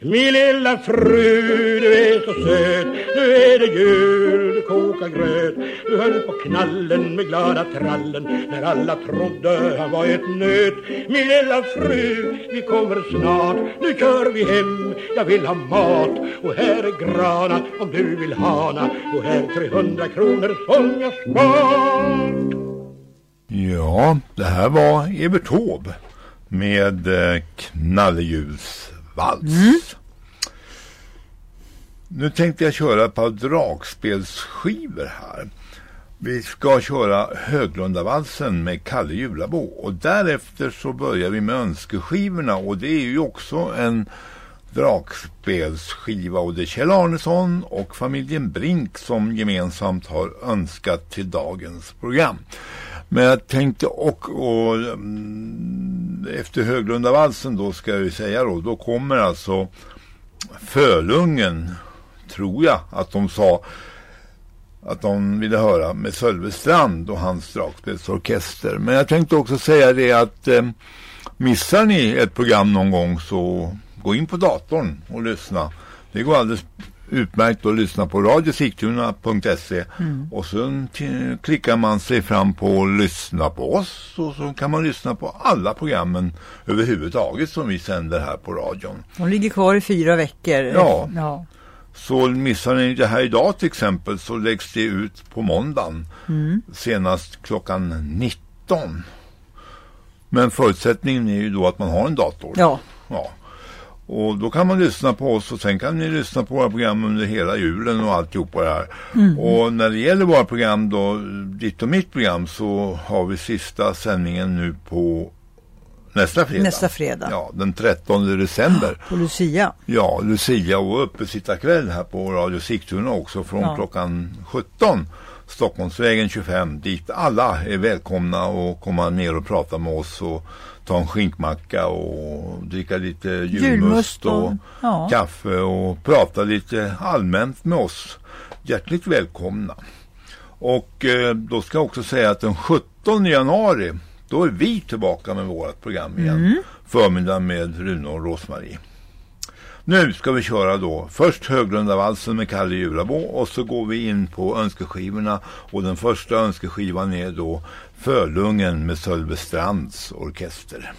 Min lilla fru, du är så söt. Nu är det jul, du kokar gröt. Du höll på knallen med glada trallen När alla trodde han var ett nöt. Min lilla fru, vi kommer snart. Nu kör vi hem, jag vill ha mat. Och här är grana om du vill hana. Och här 300 kronor som jag spar Ja, det här var Evert Taube med eh, knallljusvals. Nu tänkte jag köra ett par dragspelsskivor här. Vi ska köra Höglundavalsen med Kalle Julabo och därefter så börjar vi med önskeskivorna och det är ju också en dragspelsskiva och det är Kjell Arnesson och familjen Brink som gemensamt har önskat till dagens program. Men jag tänkte och, och mm, efter Höglundavalsen då ska jag ju säga då, då kommer alltså Fölungen, tror jag att de sa att de ville höra med Sölvestrand och hans dragspelsorkester. Men jag tänkte också säga det att eh, missar ni ett program någon gång så gå in på datorn och lyssna. Det går alldeles utmärkt att lyssna på radiosigtuna.se Mm. och sen klickar man sig fram på lyssna på oss och så kan man lyssna på alla programmen överhuvudtaget som vi sänder här på radion. De ligger kvar i fyra veckor. Ja. ja. Så missar ni det här idag till exempel så läggs det ut på måndagen Mm. senast klockan 19. Men förutsättningen är ju då att man har en dator. Ja. ja. Och då kan man lyssna på oss och sen kan ni lyssna på våra program under hela julen och alltihopa det här. Mm. Och när det gäller våra program då, ditt och mitt program så har vi sista sändningen nu på nästa fredag. Nästa fredag. Ja, den 13 december. På Lucia. Ja, Lucia och uppesittarkväll här på Radio Sigtuna också från Ja. klockan 17. Stockholmsvägen 25 dit alla är välkomna och komma ner och prata med oss och ta en skinkmacka och dricka lite julmust, och- ja. kaffe och prata lite allmänt med oss. Hjärtligt välkomna. Och eh, då ska jag också säga att den 17 januari då är vi tillbaka med vårt program igen. Mm. Förmiddag med Rune och Rosmarie. Nu ska vi köra då först Höglundavalsen med Kalle Julabo och så går vi in på önskeskivorna och den första önskeskivan är då Fölungen med Sölvestrands orkester.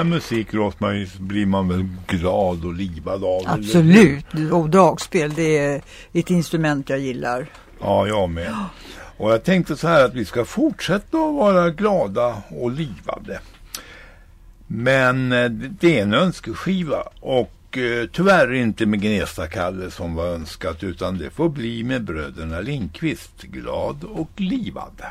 här musik man, blir man väl glad och livad av? Absolut, eller? och dragspel det är ett instrument jag gillar. Ja, jag med. Och jag tänkte så här att vi ska fortsätta att vara glada och livade. Men eh, det är en önskeskiva och eh, tyvärr inte med Gnesta-Kalle som var önskat utan det får bli med bröderna Linkvist, glad och livad.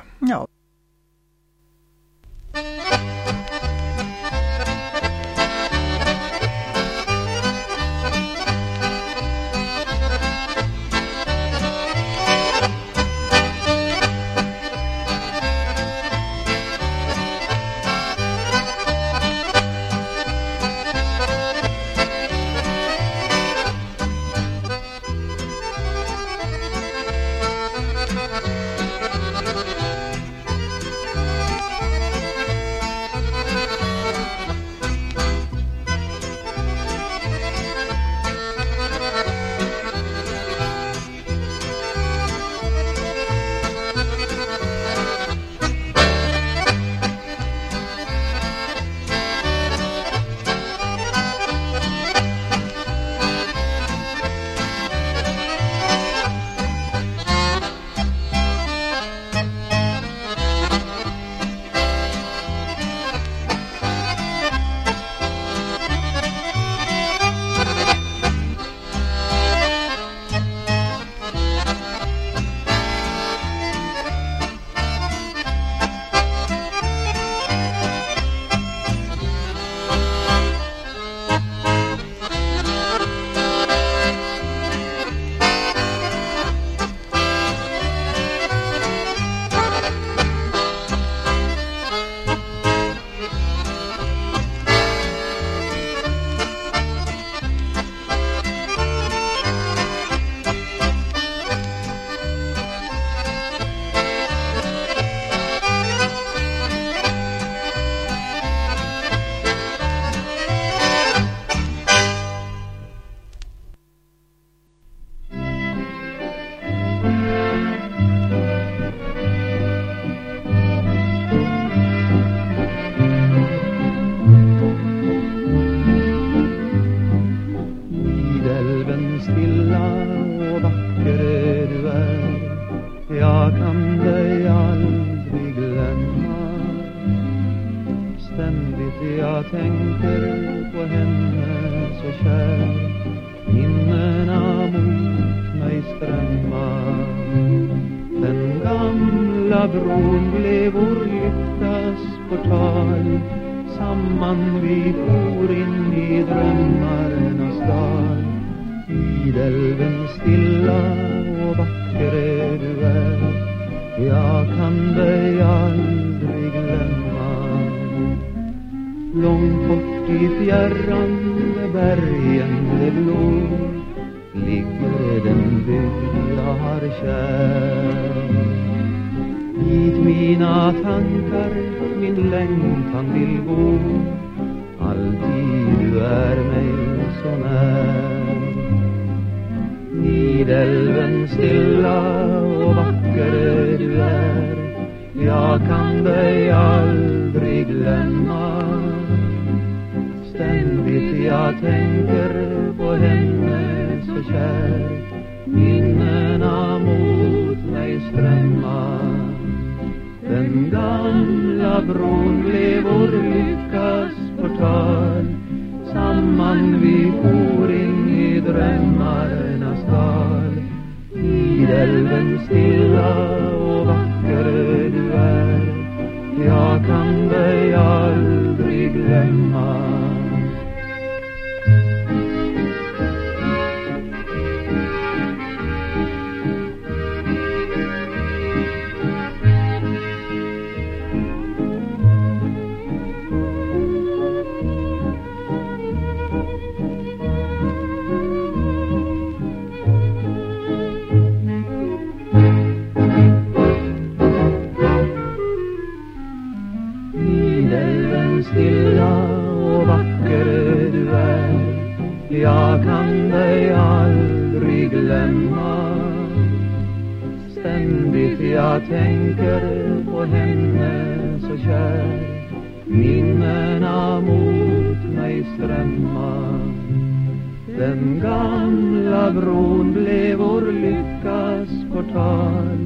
Bron blev vår lyckas portal.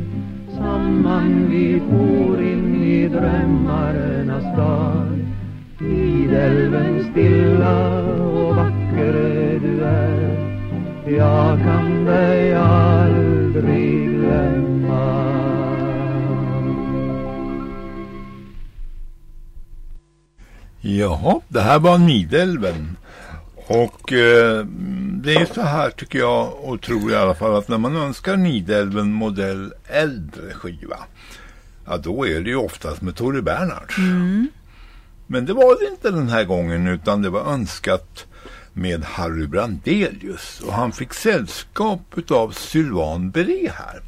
Samman vi for in i drömmarnas dal. Idälven stilla och vacker du är. Jag kan dig aldrig glömma. Jaha, det här var Nidelven. Och eh, det är så här tycker jag och tror i alla fall att när man önskar Nidelven modell äldre skiva ja då är det ju oftast med Tore Bernhards. Mm. Men det var det inte den här gången utan det var önskat med Harry Brandelius och han fick sällskap utav Sylvan Beret här.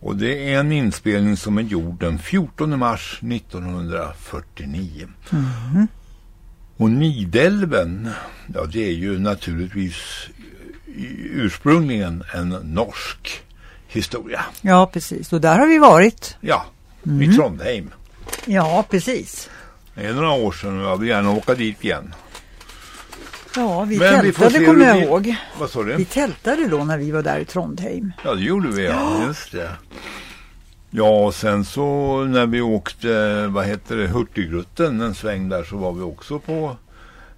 Och det är en inspelning som är gjord den 14 mars 1949. Mhm. Och Nidelven, ja det är ju naturligtvis ursprungligen en norsk historia. Ja, precis. Och där har vi varit. Ja, Mm. i Trondheim. Ja, precis. Det är några år sedan och jag vill gärna åka dit igen. Ja, vi Men tältade kommer jag ihåg. Vad sa du? Vi tältade då när vi var där i Trondheim. Ja, det gjorde vi, ja. Just det. Ja, och sen så när vi åkte, vad heter det, Hurtigruten en sväng där så var vi också på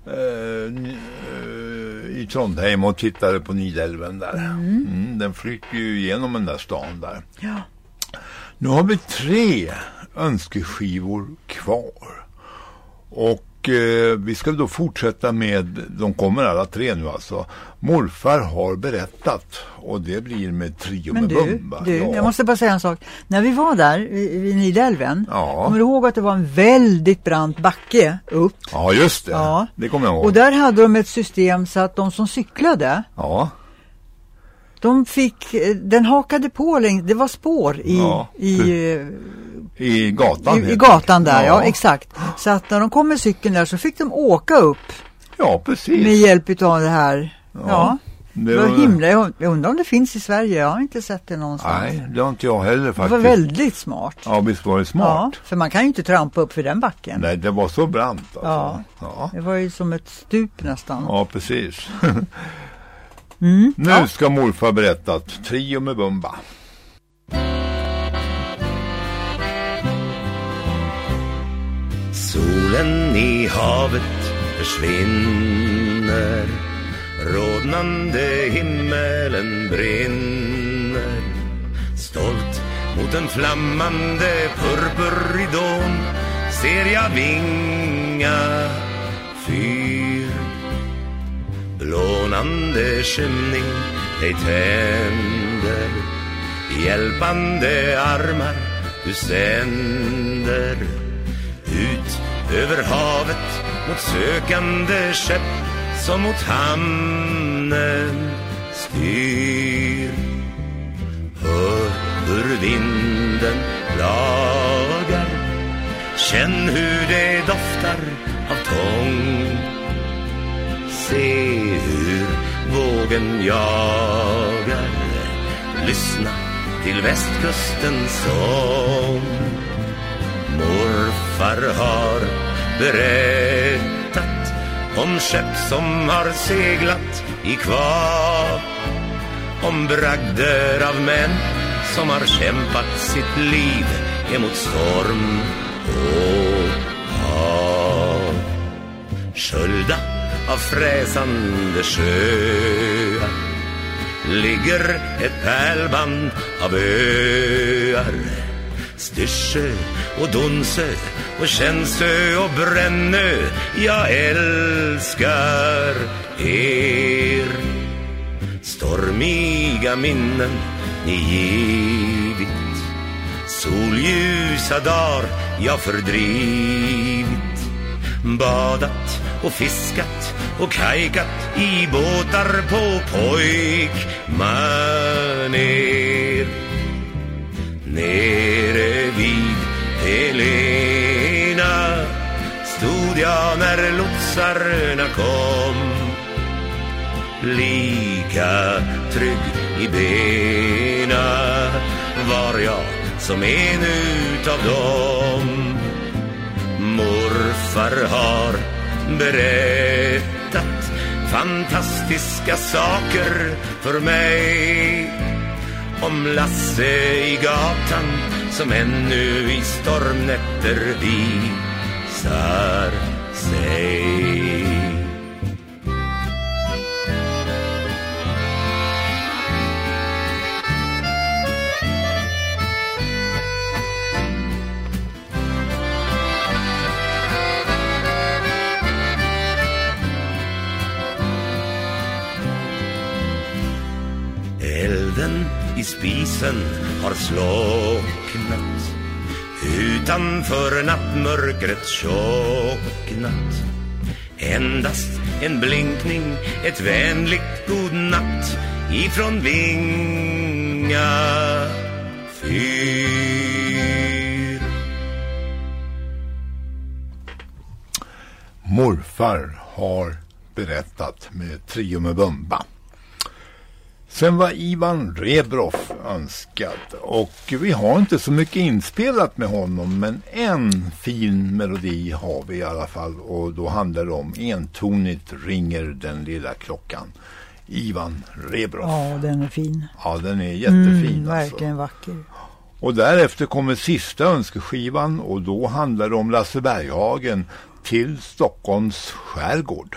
eh, eh, i Trondheim och tittade på Nidelven där. Mm, den flyter ju igenom den där stan där. Ja. Nu har vi tre önskeskivor kvar. Och eh, vi ska då fortsätta med, de kommer alla tre nu alltså. Morfar har berättat och det blir med Trio Men med du, Bumba. du ja. jag måste bara säga en sak. När vi var där vid, Nidelven, Ja. kommer du ihåg att det var en väldigt brant backe upp? ja, just det. Ja. Det kommer jag ihåg. Och där hade de ett system så att de som cyklade, Ja, de fick, den hakade på längs, det var spår i, Ja. i, eh, i gatan. i, i det. gatan där, ja. exakt. Så att när de kom med cykeln där så fick de åka upp Ja, precis. med hjälp utav det här. Ja. det Det var himla, jag undrar om det finns i Sverige, jag har inte sett det någonstans. Nej, det har inte jag heller det faktiskt. var väldigt smart. Ja, visst var det Ja, smart. för man kan ju inte trampa upp för den backen. Nej, det var så brant alltså. Ja. Ja, Det var ju som ett stup nästan. ja precis. [LAUGHS] Mm. Nu Ja. ska morfar berättat. Trio med Bumba. Solen i havet försvinner Rodnande himmelen brinner Stolt mot en flammande purpurridån Ser jag vinga fyr Blånande skymning dig tänder Hjälpande armar du sänder ut över havet mot sökande skepp som mot hamnen styr. Vågen jagar, lyssna till västkustens sång. Morfar har berättat om skepp som har seglat i kvav. Om bragder av män som har kämpat sitt liv emot storm och hav. Sköljda av fräsande sjöar ligger ett pärlband av öar. Styrsö och Donsö och Känsö och Brännö Jag älskar er. Stormiga minnen ni givit Solljusa dagar jag fördrivit. Badat och fiskat och kajkat i båtar på pojkmaner Nere vid Helena. Stod jag när lotsarna kom. Lika trygg i bena var jag som en utav dem. Morfar har berättat fantastiska saker för mig om Lasse i gatan som ännu i stormnätter visar sig. I spisen har slocknat Utanför nattmörkret tjocknat Endast en blinkning, ett vänligt godnatt ifrån Vinga fyr. Morfar har berättat med Trio med Bumba. Sen var Ivan Rebroff önskad och vi har inte så mycket inspelat med honom men en fin melodi har vi i alla fall och då handlar det om entonigt ringer den lilla klockan. Ivan Rebroff. Ja, den är fin. Ja, den är jättefin. Mm, alltså. verkligen vacker. Och därefter kommer sista önskeskivan och då handlar det om Lasse Berghagen till Stockholms skärgård.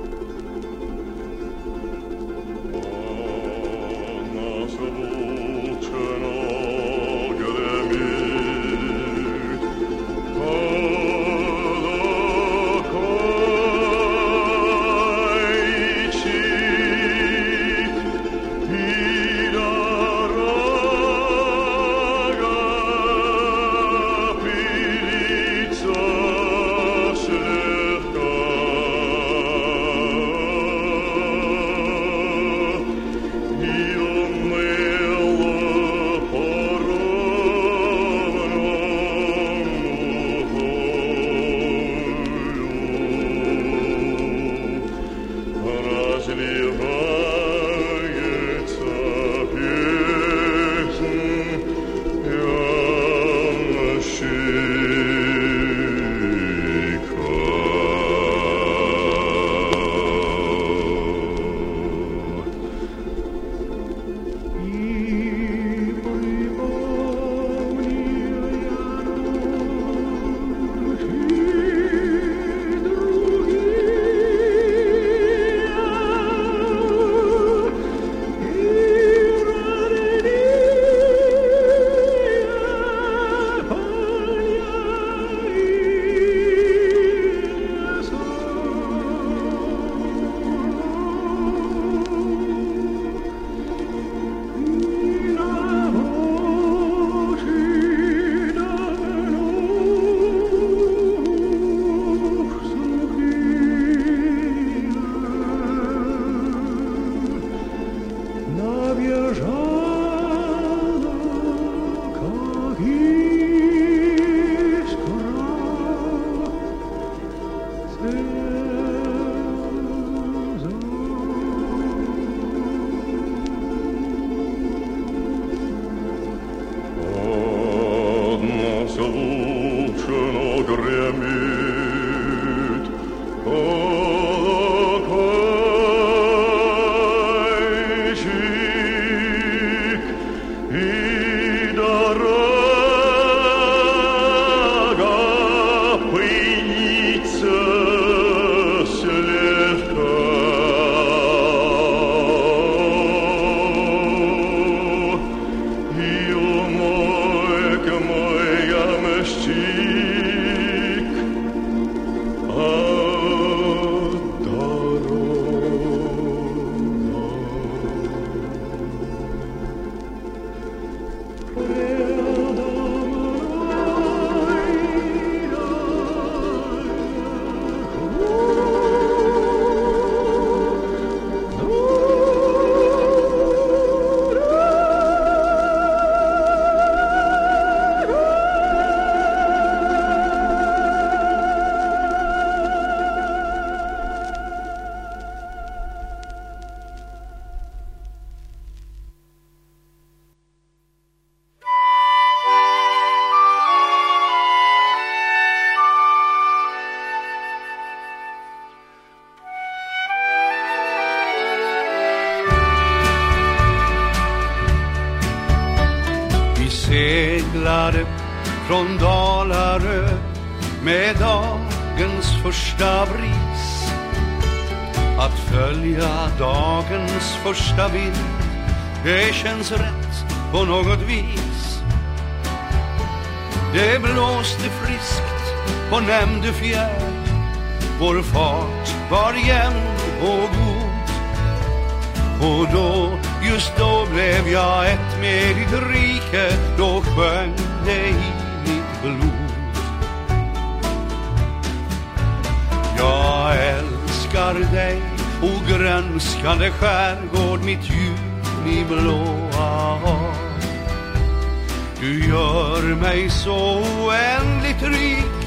mig så oändligt rik.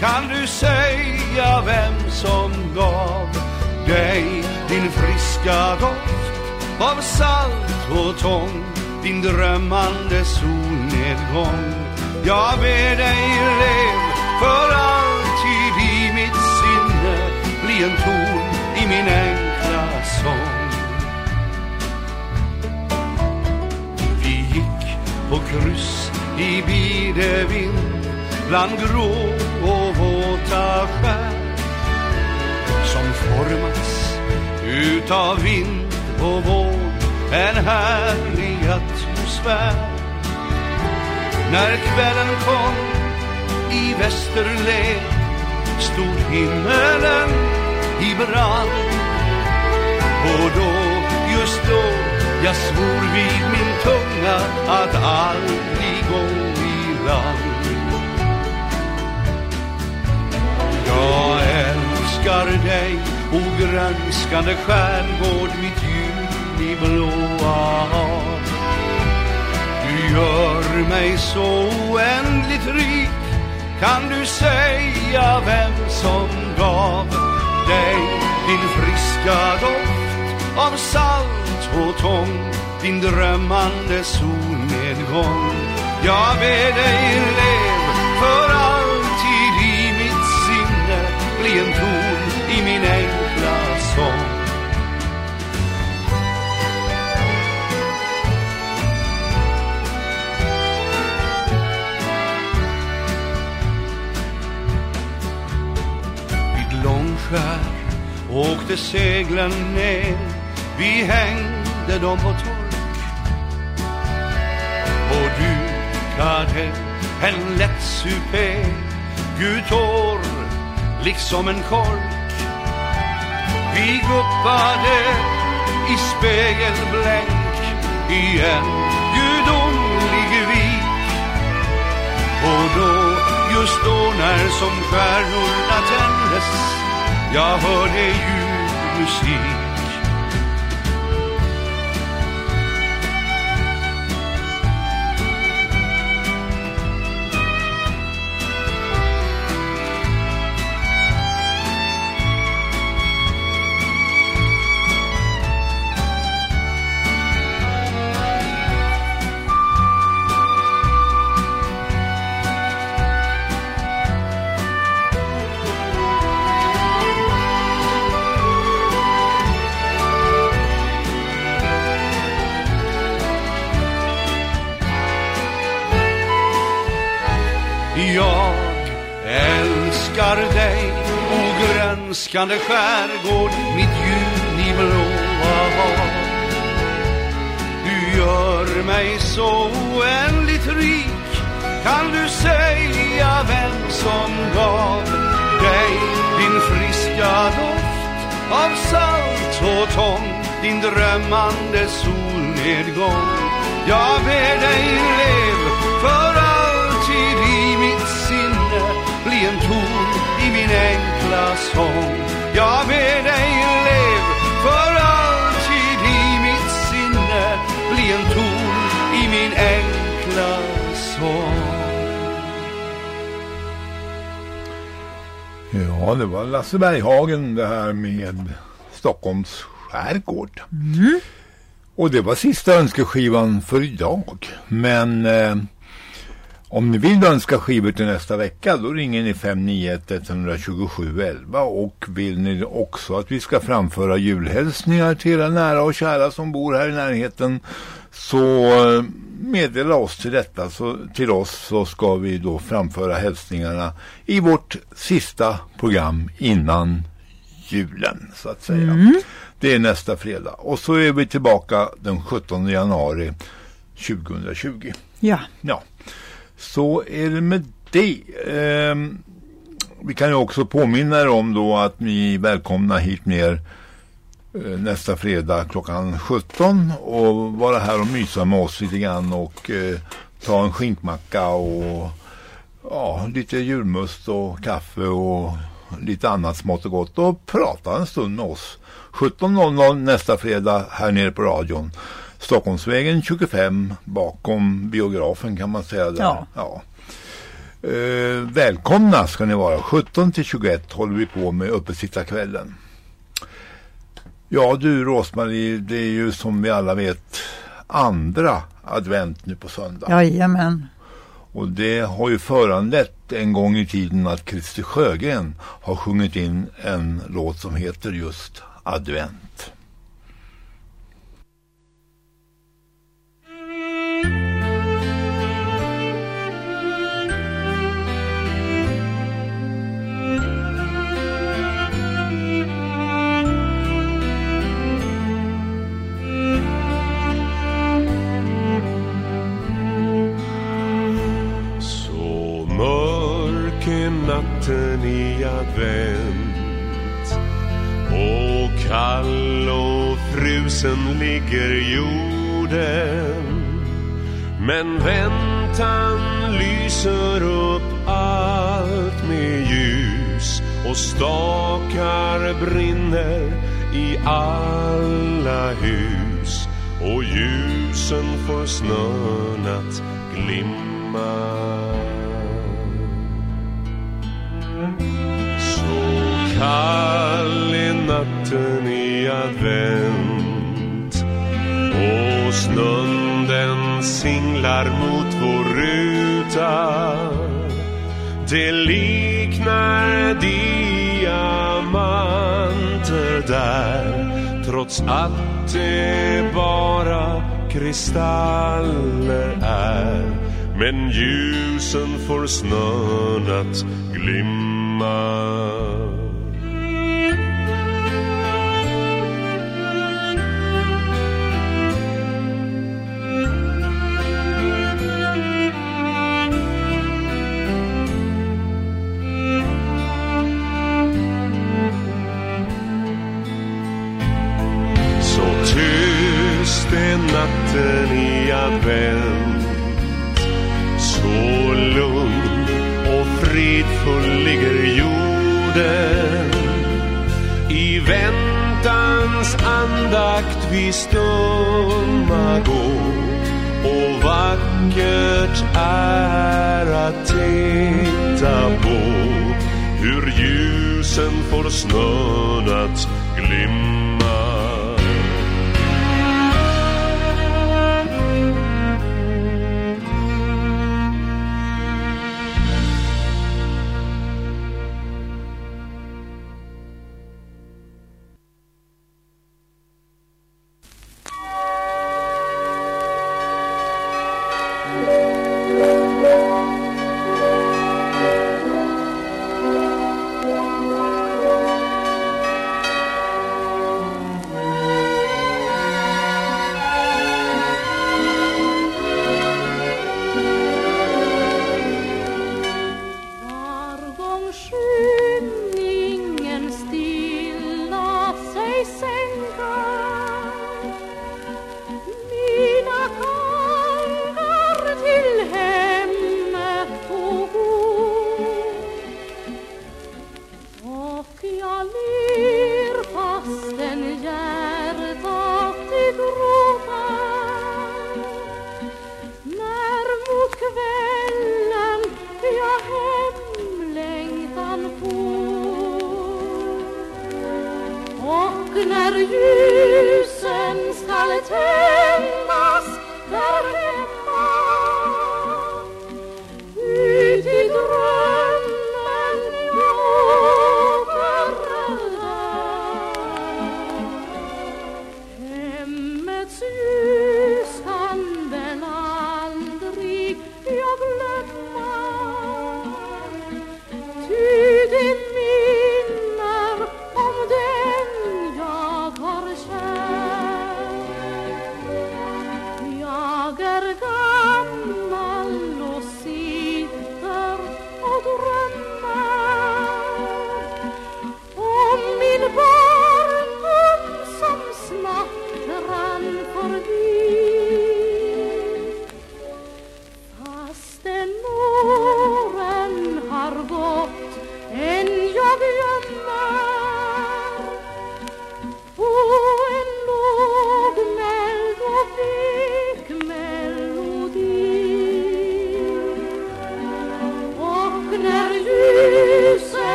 Kan du säga vem som gav dig din friska doft av salt och tång din drömmande solnedgång? Jag ber dig lev för alltid i mitt sinne. Bli en ton i min enkla sång. Vi gick på kryss i videvind bland grå och våta skär som formats utav vind och våg en härlig atmosfär. När kvällen kom i västerled stod himmelen i brand. Och då, jag svor vid min tunga att aldrig gå i land. Jag älskar dig, o grönskande skärgård, mitt juniblåa hav. Du gör mig så oändligt rik, kan du säga vem som gav dig din friska doft av salt? Och tång, din drömmande solnedgång. Jag ber dig lev för alltid i mitt sinne, bli en ton i min enkla sång. Vid Långskär åkte seglen ner, vi hängde dem på tork och dukade en lätt supé, Gutor liksom en kork. Vi guppade i spegelblänk i en gudomlig vik. Och då, just då när som stjärnorna tändes, jag hörde ljuv musik. Grönskande skärgård, mitt juniblåa hav. Du gör mig så oändligt rik, kan du säga vem som gav dig din friska doft av salt och tång, din drömmande solnedgång. Jag ber dig lev för alltid i mitt sinne bli en ton i min enkla sång. Jag ber dig lev för alltid i mitt sinne bli en ton i min enkla sång. Ja, det var Lasse Berghagen det här med Stockholms skärgård. Och det var sista önskeskivan för idag. Men eh, om ni vill önska skivor till nästa vecka då ringer ni 591 127 11 och vill ni också att vi ska framföra julhälsningar till era nära och kära som bor här i närheten Så eh, meddela oss till detta så, till oss så ska vi då framföra hälsningarna i vårt sista program innan julen så att säga. Mm. Det är nästa fredag och så är vi tillbaka den 17 januari 2020. Ja. Ja, så är det med det. Ehm, vi kan ju också påminna er om då att ni är välkomna hit ner eh, nästa fredag klockan 17 och vara här och mysa med oss lite grann och eh, ta en skinkmacka och ja, lite julmust och kaffe och lite annat smått och gott och prata en stund med oss. 17.00 nästa fredag här nere på radion. Stockholmsvägen 25 bakom biografen kan man säga där. Ja. ja. Eh, välkomna ska ni vara. 17 till 21 håller vi på med uppesittarkvällen. Ja du Rosmarie, det är ju som vi alla vet andra advent nu på söndag. Jajamän. Och det har ju föranlett en gång i tiden att Christer Sjögren har sjungit in en låt som heter just Advent. Vänt och kall och frusen ligger jorden. Men väntan lyser upp allt med ljus och stakar brinner i alla hus. Och ljusen får snön att glimma kall är natten i advent. Och snön den singlar mot vår ruta. Det liknar diamanter där trots att det bara kristaller är. Men ljusen får snön att glimma. Natten i advent. Så lugn och fridfull ligger jorden. I väntans andakt vi stumma gå Och vackert är att titta på Hur ljusen får snön att glimma.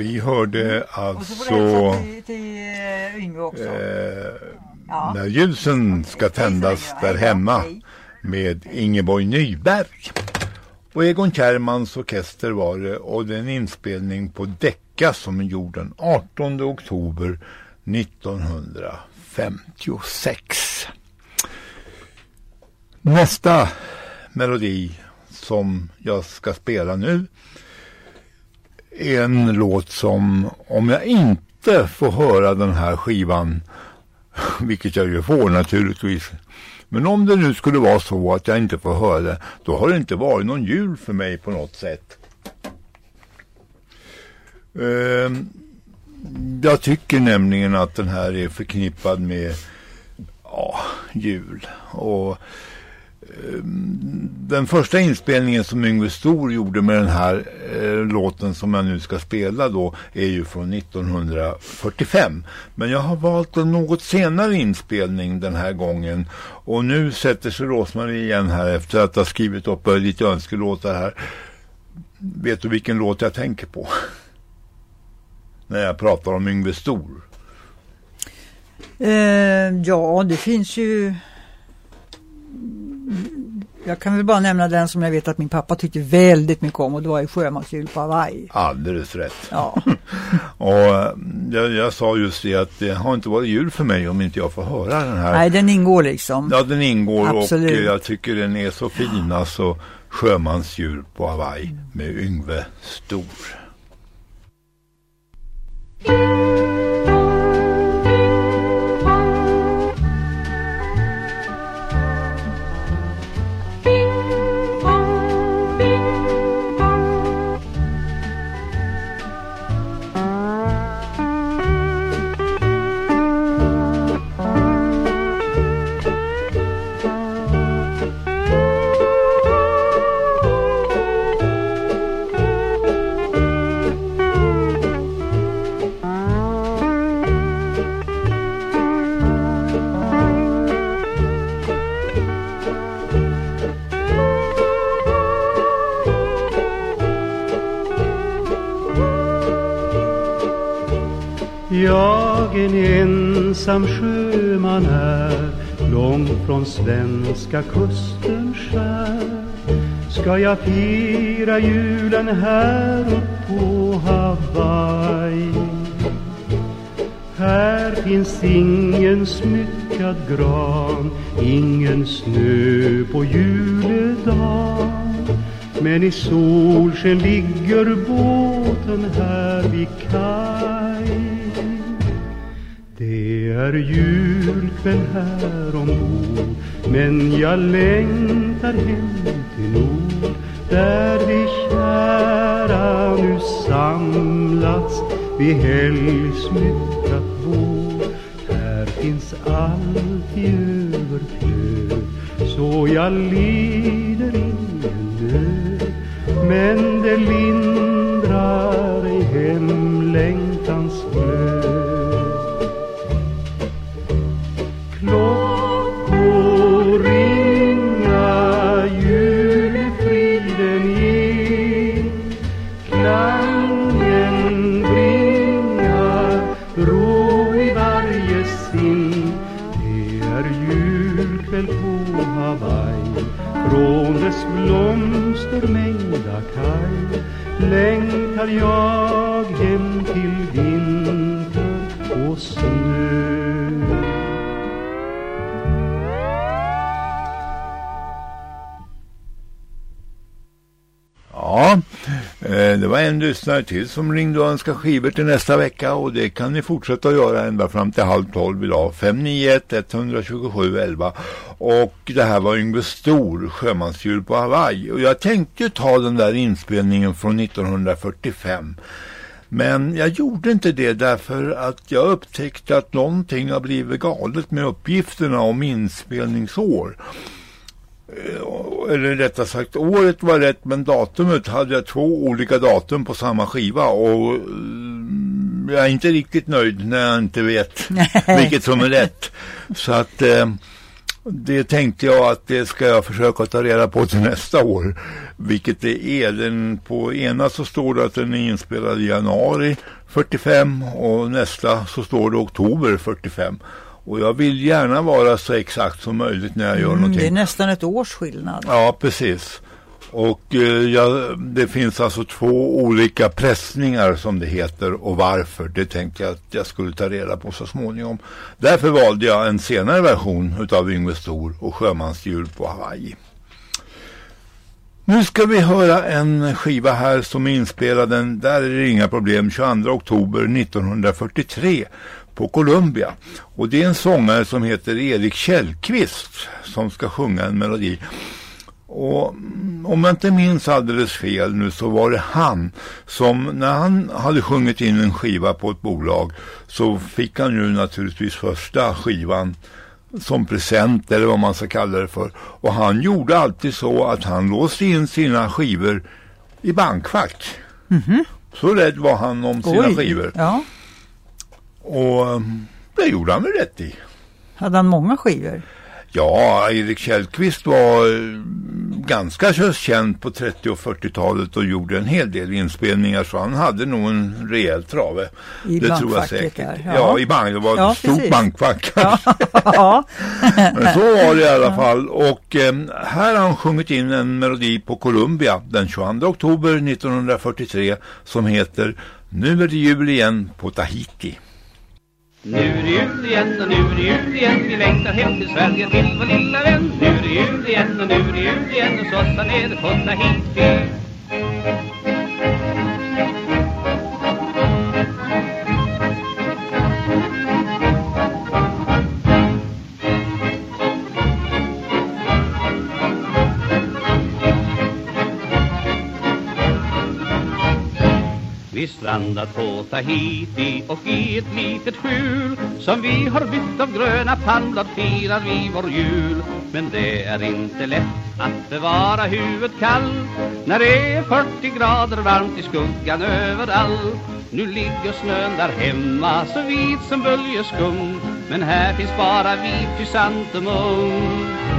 Vi hörde Och du alltså hälsa till, till eh, Yngve också. eh, Ja. När ljusen ska tändas där hemma med Ingeborg Nyberg. Och Egon Kärrmans orkester var det och det är en inspelning på Decca som är gjord den 18 oktober 1956. Nästa melodi som jag ska spela nu en låt som om jag inte får höra den här skivan [LAUGHS] vilket jag ju får naturligtvis men om det nu skulle vara så att jag inte får höra det då har det inte varit någon jul för mig på något sätt. Ehm, jag tycker nämligen att den här är förknippad med ja, jul. Och Eh, den första inspelningen som Yngve Stor gjorde med den här eh, låten som jag nu ska spela då är ju från 1945. Men jag har valt en något senare inspelning den här gången och nu sätter sig Rosmarie igen här efter att ha skrivit upp lite önskelåtar här. Vet du vilken låt jag tänker på? [LAUGHS] När jag pratar om Yngve Stor. Eh, ja, det finns ju... Jag kan väl bara nämna den som jag vet att min pappa tyckte väldigt mycket om och det var i Sjömansjul på Hawaii. Alldeles rätt. Ja. [LAUGHS] och eh, jag, jag sa just det att det har inte varit jul för mig om inte jag får höra den här. Nej, den ingår liksom. Ja, den ingår Absolut. och jag tycker den är så fin. Alltså Sjömansdjur på Hawaii med Yngve Stor. En ensam sjöman är långt från svenska kusten skär. Ska jag fira julen här uppe på Hawaii? Här finns ingen smyckad gran Ingen snö på juledag Men i solsken ligger båten här vid kaj. Det är julkväll här ombord Men jag längtar hem till nord Där vi kära nu samlats Vid helgsmyckat bord. Här finns allt i överflöd Så jag lider ingen nöd. Men det lindrar i hemlängtans glöd. Blomstermängda kaj. Längtar jag hem till vinter och sol. Var en lyssnare till som ringde och önskade skivor till nästa vecka och det kan ni fortsätta att göra ända fram till halv tolv idag. 591 127 11 och det här var Yngve Stor, sjömansdjur på Hawaii och jag tänkte ta den där inspelningen från 1945 men jag gjorde inte det därför att jag upptäckte att någonting har blivit galet med uppgifterna om inspelningsår. Eh, eller rättare sagt året var rätt men datumet hade jag två olika datum på samma skiva och mm, jag är inte riktigt nöjd när jag inte vet vilket som är rätt. Så att eh, det tänkte jag att det ska jag försöka ta reda på till nästa år. Vilket det är. Den, på ena så står det att den är inspelad i januari 45 och nästa så står det oktober 45. Och jag vill gärna vara så exakt som möjligt när jag gör Mm, någonting. det är nästan ett års skillnad. Ja, precis. Och eh, ja, det finns alltså två olika pressningar som det heter och varför. Det tänkte jag att jag skulle ta reda på så småningom. Därför valde jag en senare version utav Yngve Stor och Sjömansdjur på Hawaii. Nu ska vi höra en skiva här som är inspelad, där är det inga problem, 22 oktober 1943 på Columbia. Och det är en sångare som heter Erik Källqvist som ska sjunga en melodi. Och mm, om jag inte minns alldeles fel nu så var det han som när han hade sjungit in en skiva på ett bolag så fick han ju naturligtvis första skivan som present eller vad man ska kalla det för. Och han gjorde alltid så att han låste in sina skivor i bankfack. Så rädd var han om sina Oj, skivor. Ja. Och um, det gjorde han väl rätt i. Hade han många skivor? Ja, Erik Källqvist var eh, ganska känd på 30- och 40-talet och gjorde en hel del inspelningar så han hade nog en rejäl trave. I det tror jag säkert. där, ja. ja. i bank. Det var Ja, ett stort precis. bankfack. ja. [LAUGHS] Men så var det i alla fall. Och eh, här har han sjungit in en melodi på Columbia den 22 oktober 1943 som heter Nu är det jul igen på Tahiti. Nu är det jul igen och nu är det jul igen. Vi längtar hem till Sverige till vår lilla vän. Nu är det jul igen och nu är det jul igen. Och så där nere hit till. Vi strandat på Tahiti och i ett litet skjul. Som vi har byggt av gröna palmblad firar vi vår jul. Men det är inte lätt att bevara huvudet kallt När det är 40 grader varmt i skuggan överallt. Nu ligger snön där hemma så vit som böljeskum. Men här finns bara vit krysantemum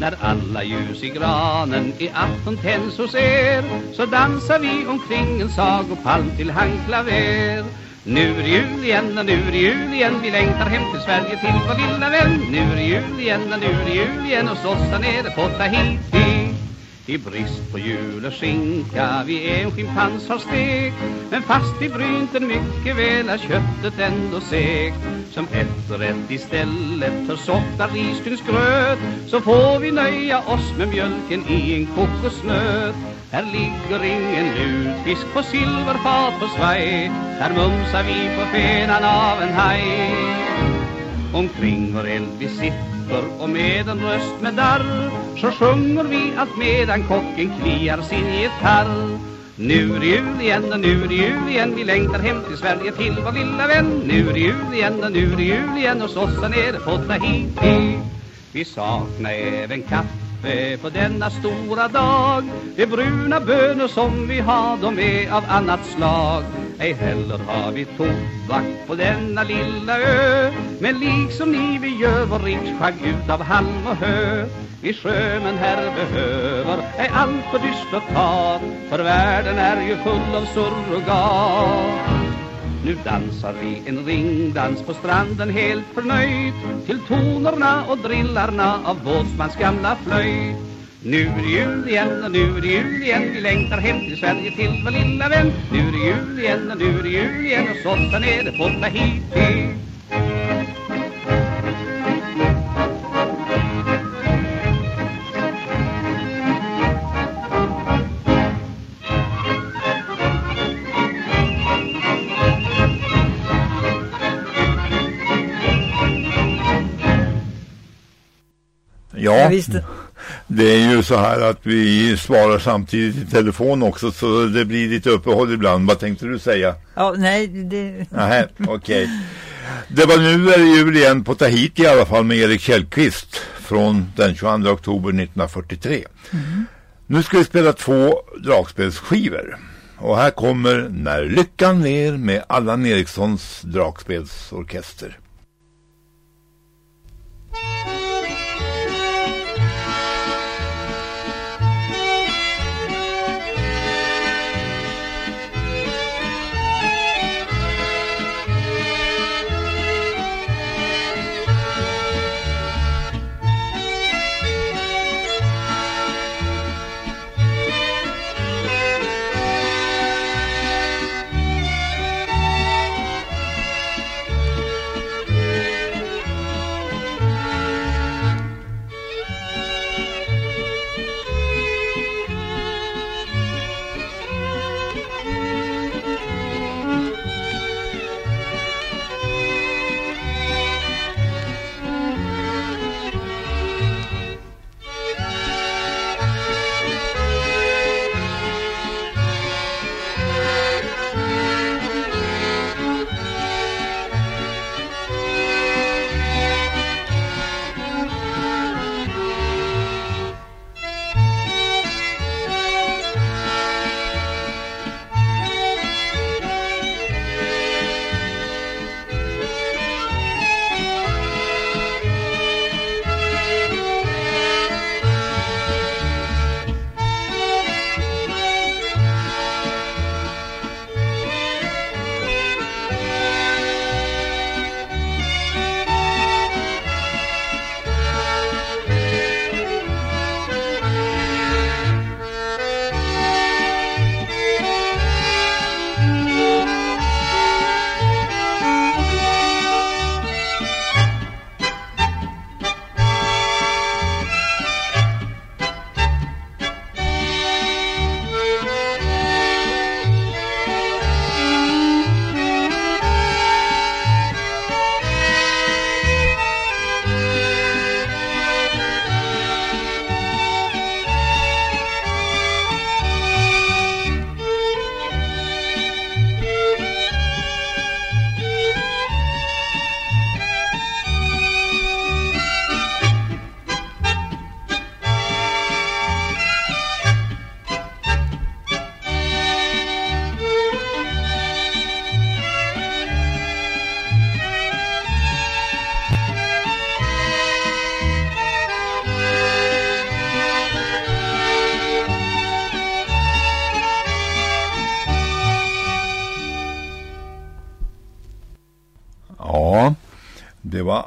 när alla ljus i granen i afton tänds hos er Så dansar vi omkring en sagopalm till handklaver Nu är det jul igen och nu är det jul igen Vi längtar hem till Sverige till vår lilla vän. Nu är det jul igen och nu är det jul igen Och så där nere på Tahiti i brist på jul och skinka. Vi en schimpans har stekt Men fast vi brynt den mycket väl är köttet ändå segt Som efterrätt istället för softa risgrynsgröt Så får vi nöja oss med mjölken i en kokosnöt. Här ligger ingen lutfisk på silverfat på svaj. Här mumsar vi på fenan av en haj. Omkring vår eld vi sitter och med en röst med darr Så sjunger vi allt medan kocken kliar sin gitarr. Nu är det jul igen och nu är det jul igen Vi längtar hem till Sverige till vår lilla vän. Nu är det jul igen och nu är det jul igen Hos oss här nere på Tahiti Vi saknar även kaffe på denna stora dag De bruna bönor som vi har de är av annat slag. Ej heller har vi tobak på denna lilla ö Men liksom ni vi gör vår riksskagg ut av halm och hö. Vi sjömän här behöver ej allt för dystert tal För världen är ju full av surrogat nu dansar vi en ringdans på stranden helt förnöjd Till tonerna och drillarna av båtsmans gamla flöjt. Nu är det jul igen och nu är det jul igen Vi längtar hem till Sverige till vår lilla vän. Nu är det jul igen och nu är det jul igen Och så det nere på Tahiti Ja, det är ju så här att vi svarar samtidigt i telefon också så det blir lite uppehåll ibland. Vad tänkte du säga? Ja, nej, det... Nej, okej. Det var nu är det jul igen på Tahiti i alla fall med Erik Källqvist från den 22 oktober 1943. Nu ska vi spela två dragspelsskivor. Och här kommer När lyckan ler med Allan Erikssons dragspelsorkester.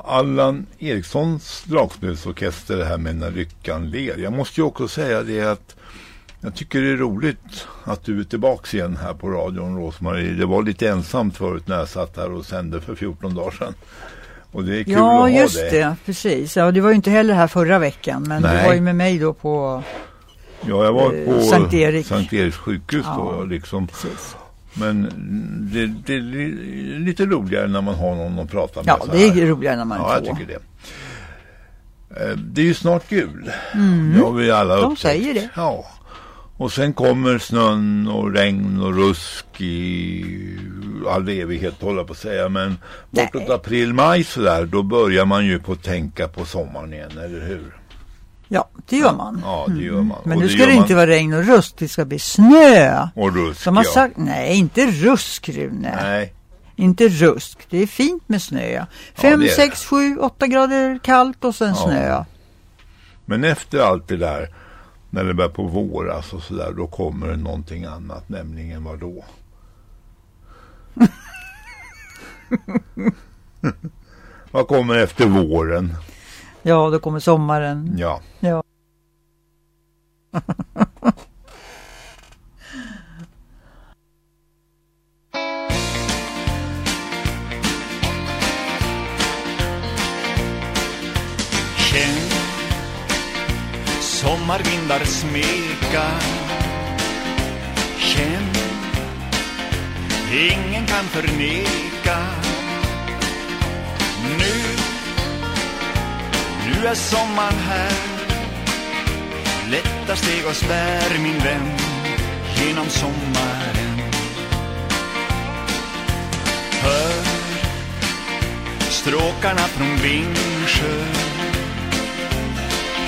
Allan Erikssons dragspelsorkester här med När lyckan ler. Jag måste ju också säga det att jag tycker det är roligt att du är tillbaka igen här på radion Rosmarie. Det var lite ensamt förut när jag satt här och sände för 14 dagar sedan. Och det är kul Ja, att ha just det. det. Precis. Ja, det var ju inte heller här förra veckan, men Nej. du var ju med mig då på... Ja, jag var Eh, på Sankt Erik. Sankt Eriks sjukhus då Ja, liksom. Men det, det är li- lite roligare när man har någon att prata med. Ja, det är roligare när man är Ja, jag två. tycker det. Eh, Det är ju snart jul. Mm. Det har vi alla De upptäckt. säger det. Ja. Och sen kommer snön och regn och rusk i all evighet håller jag på att säga. Men bortåt april, maj sådär, då börjar man ju på att tänka på sommaren igen, eller hur? Ja, det gör man. Ja, det gör man. Men Och nu ska det man- inte vara regn och rusk, det ska bli snö. Och rusk, Som har ja. sagt, nej, inte rusk Rune. Nej. Inte rusk, det är fint med snö. Ja, 5, det är det. 6, 7, 8 grader kallt och sen Ja. snö. Men efter allt det där, när det börjar på våras och sådär, då kommer det någonting annat, nämligen vad då? [LAUGHS] vad kommer efter våren? Ja, då kommer sommaren. Ja. Ja. Känn sommarvindar smeka Känn ingen kan förneka Nu, nu är sommaren här. Lätta steg oss bär min vän genom sommaren. Hör stråkarna från Vingsjö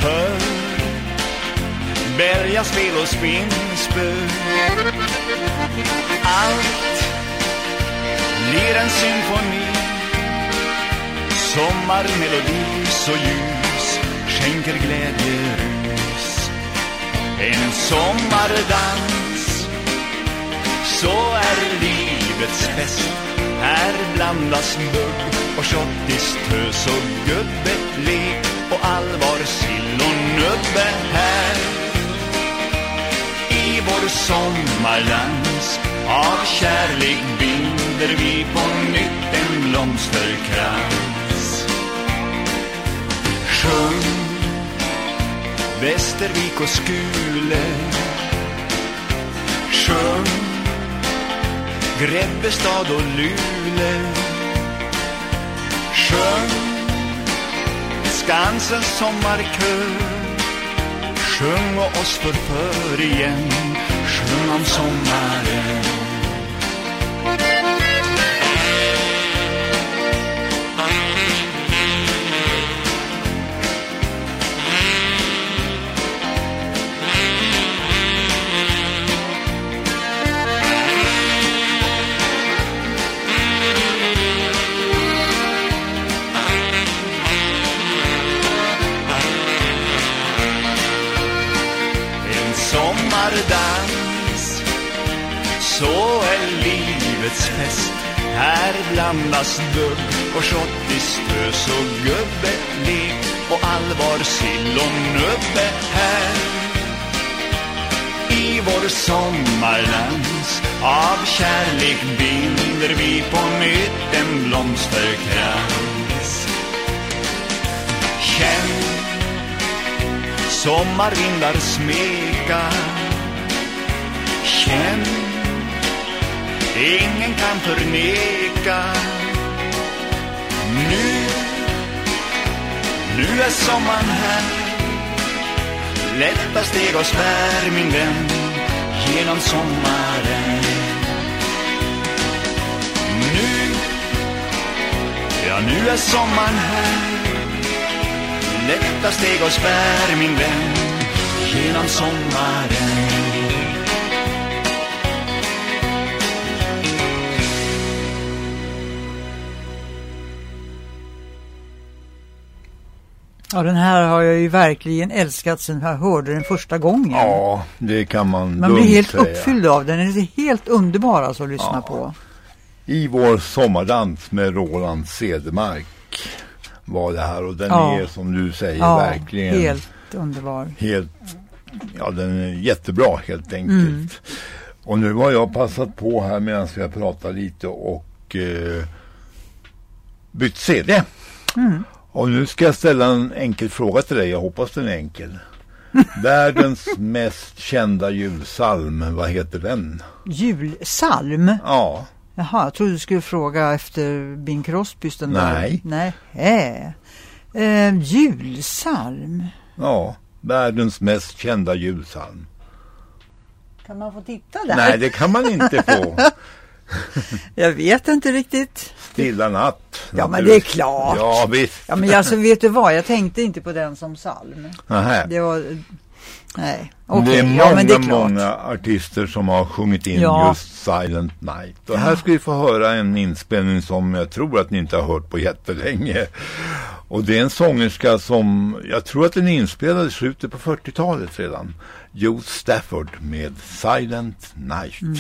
Hör bälgaspel och spinnspö Allt blir en symfoni. Sommarmelodi så ljus skänker glädjerus. En sommardans. Så är livets fest. Här blandas mugg och schottistös och gubbelek och allvar, sill och nubbe här. I vår sommardans av kärlek binder vi på nytt en blomsterkrans. Sjung Västervik och Skule. Sjung Grebbestad och Luleå Sjung Skansens sommarkör Sjung och oss förför igen. Sjung om sommaren. Dans, Så är livets fest. Här blandas dugg och schottistös och gubbelek Och allvar, sill och nubbe här. I vår sommarlans Av kärlek binder vi på nytt en blomsterkrans. Känn sommarvindar smeka känd Ingen kan förneka. Nu Nu är sommaren här. Lätta steg oss bär min vän Genom sommaren. Nu Ja, nu är sommaren här. Lätta steg oss bär min vän Genom sommaren. Ja, den här har jag ju verkligen älskat sen jag hörde den första gången. Ja, det kan man Man blir lugnt helt säga. uppfylld av den. Den är helt underbar alltså att lyssna på. I vår sommardans med Roland Cedermark var det här och den Ja. är som du säger Ja, verkligen helt underbar. helt ja den är jättebra helt enkelt. Mm. Och nu har jag passat på här medan vi har pratat lite och eh, bytt CD. Mm. Och nu ska jag ställa en enkel fråga till dig. Jag hoppas den är enkel. [LAUGHS] Världens mest kända julsalm, vad heter den? Julsalm? Ja. Jaha, jag trodde du skulle fråga efter Bing Crosbys den Nej. där. Nej. Nej. Eh, julsalm? Ja, världens mest kända julsalm. Kan man få titta där? Nej, det kan man inte få. [LAUGHS] jag vet inte riktigt. Stilla natt. Ja, men det är klart. Ja, visst. Ja, men alltså vet du vad? Jag tänkte inte på den som salm. Nähä. Det var... Nej, Det okej. är många, ja, men det är klart. många artister som har sjungit in Ja. just Silent Night. Och här ska vi få höra en inspelning som jag tror att ni inte har hört på jättelänge. Och det är en sångerska som, jag tror att den är inspelad i slutet på 40-talet redan. Joe Stafford med Silent Night. Mm.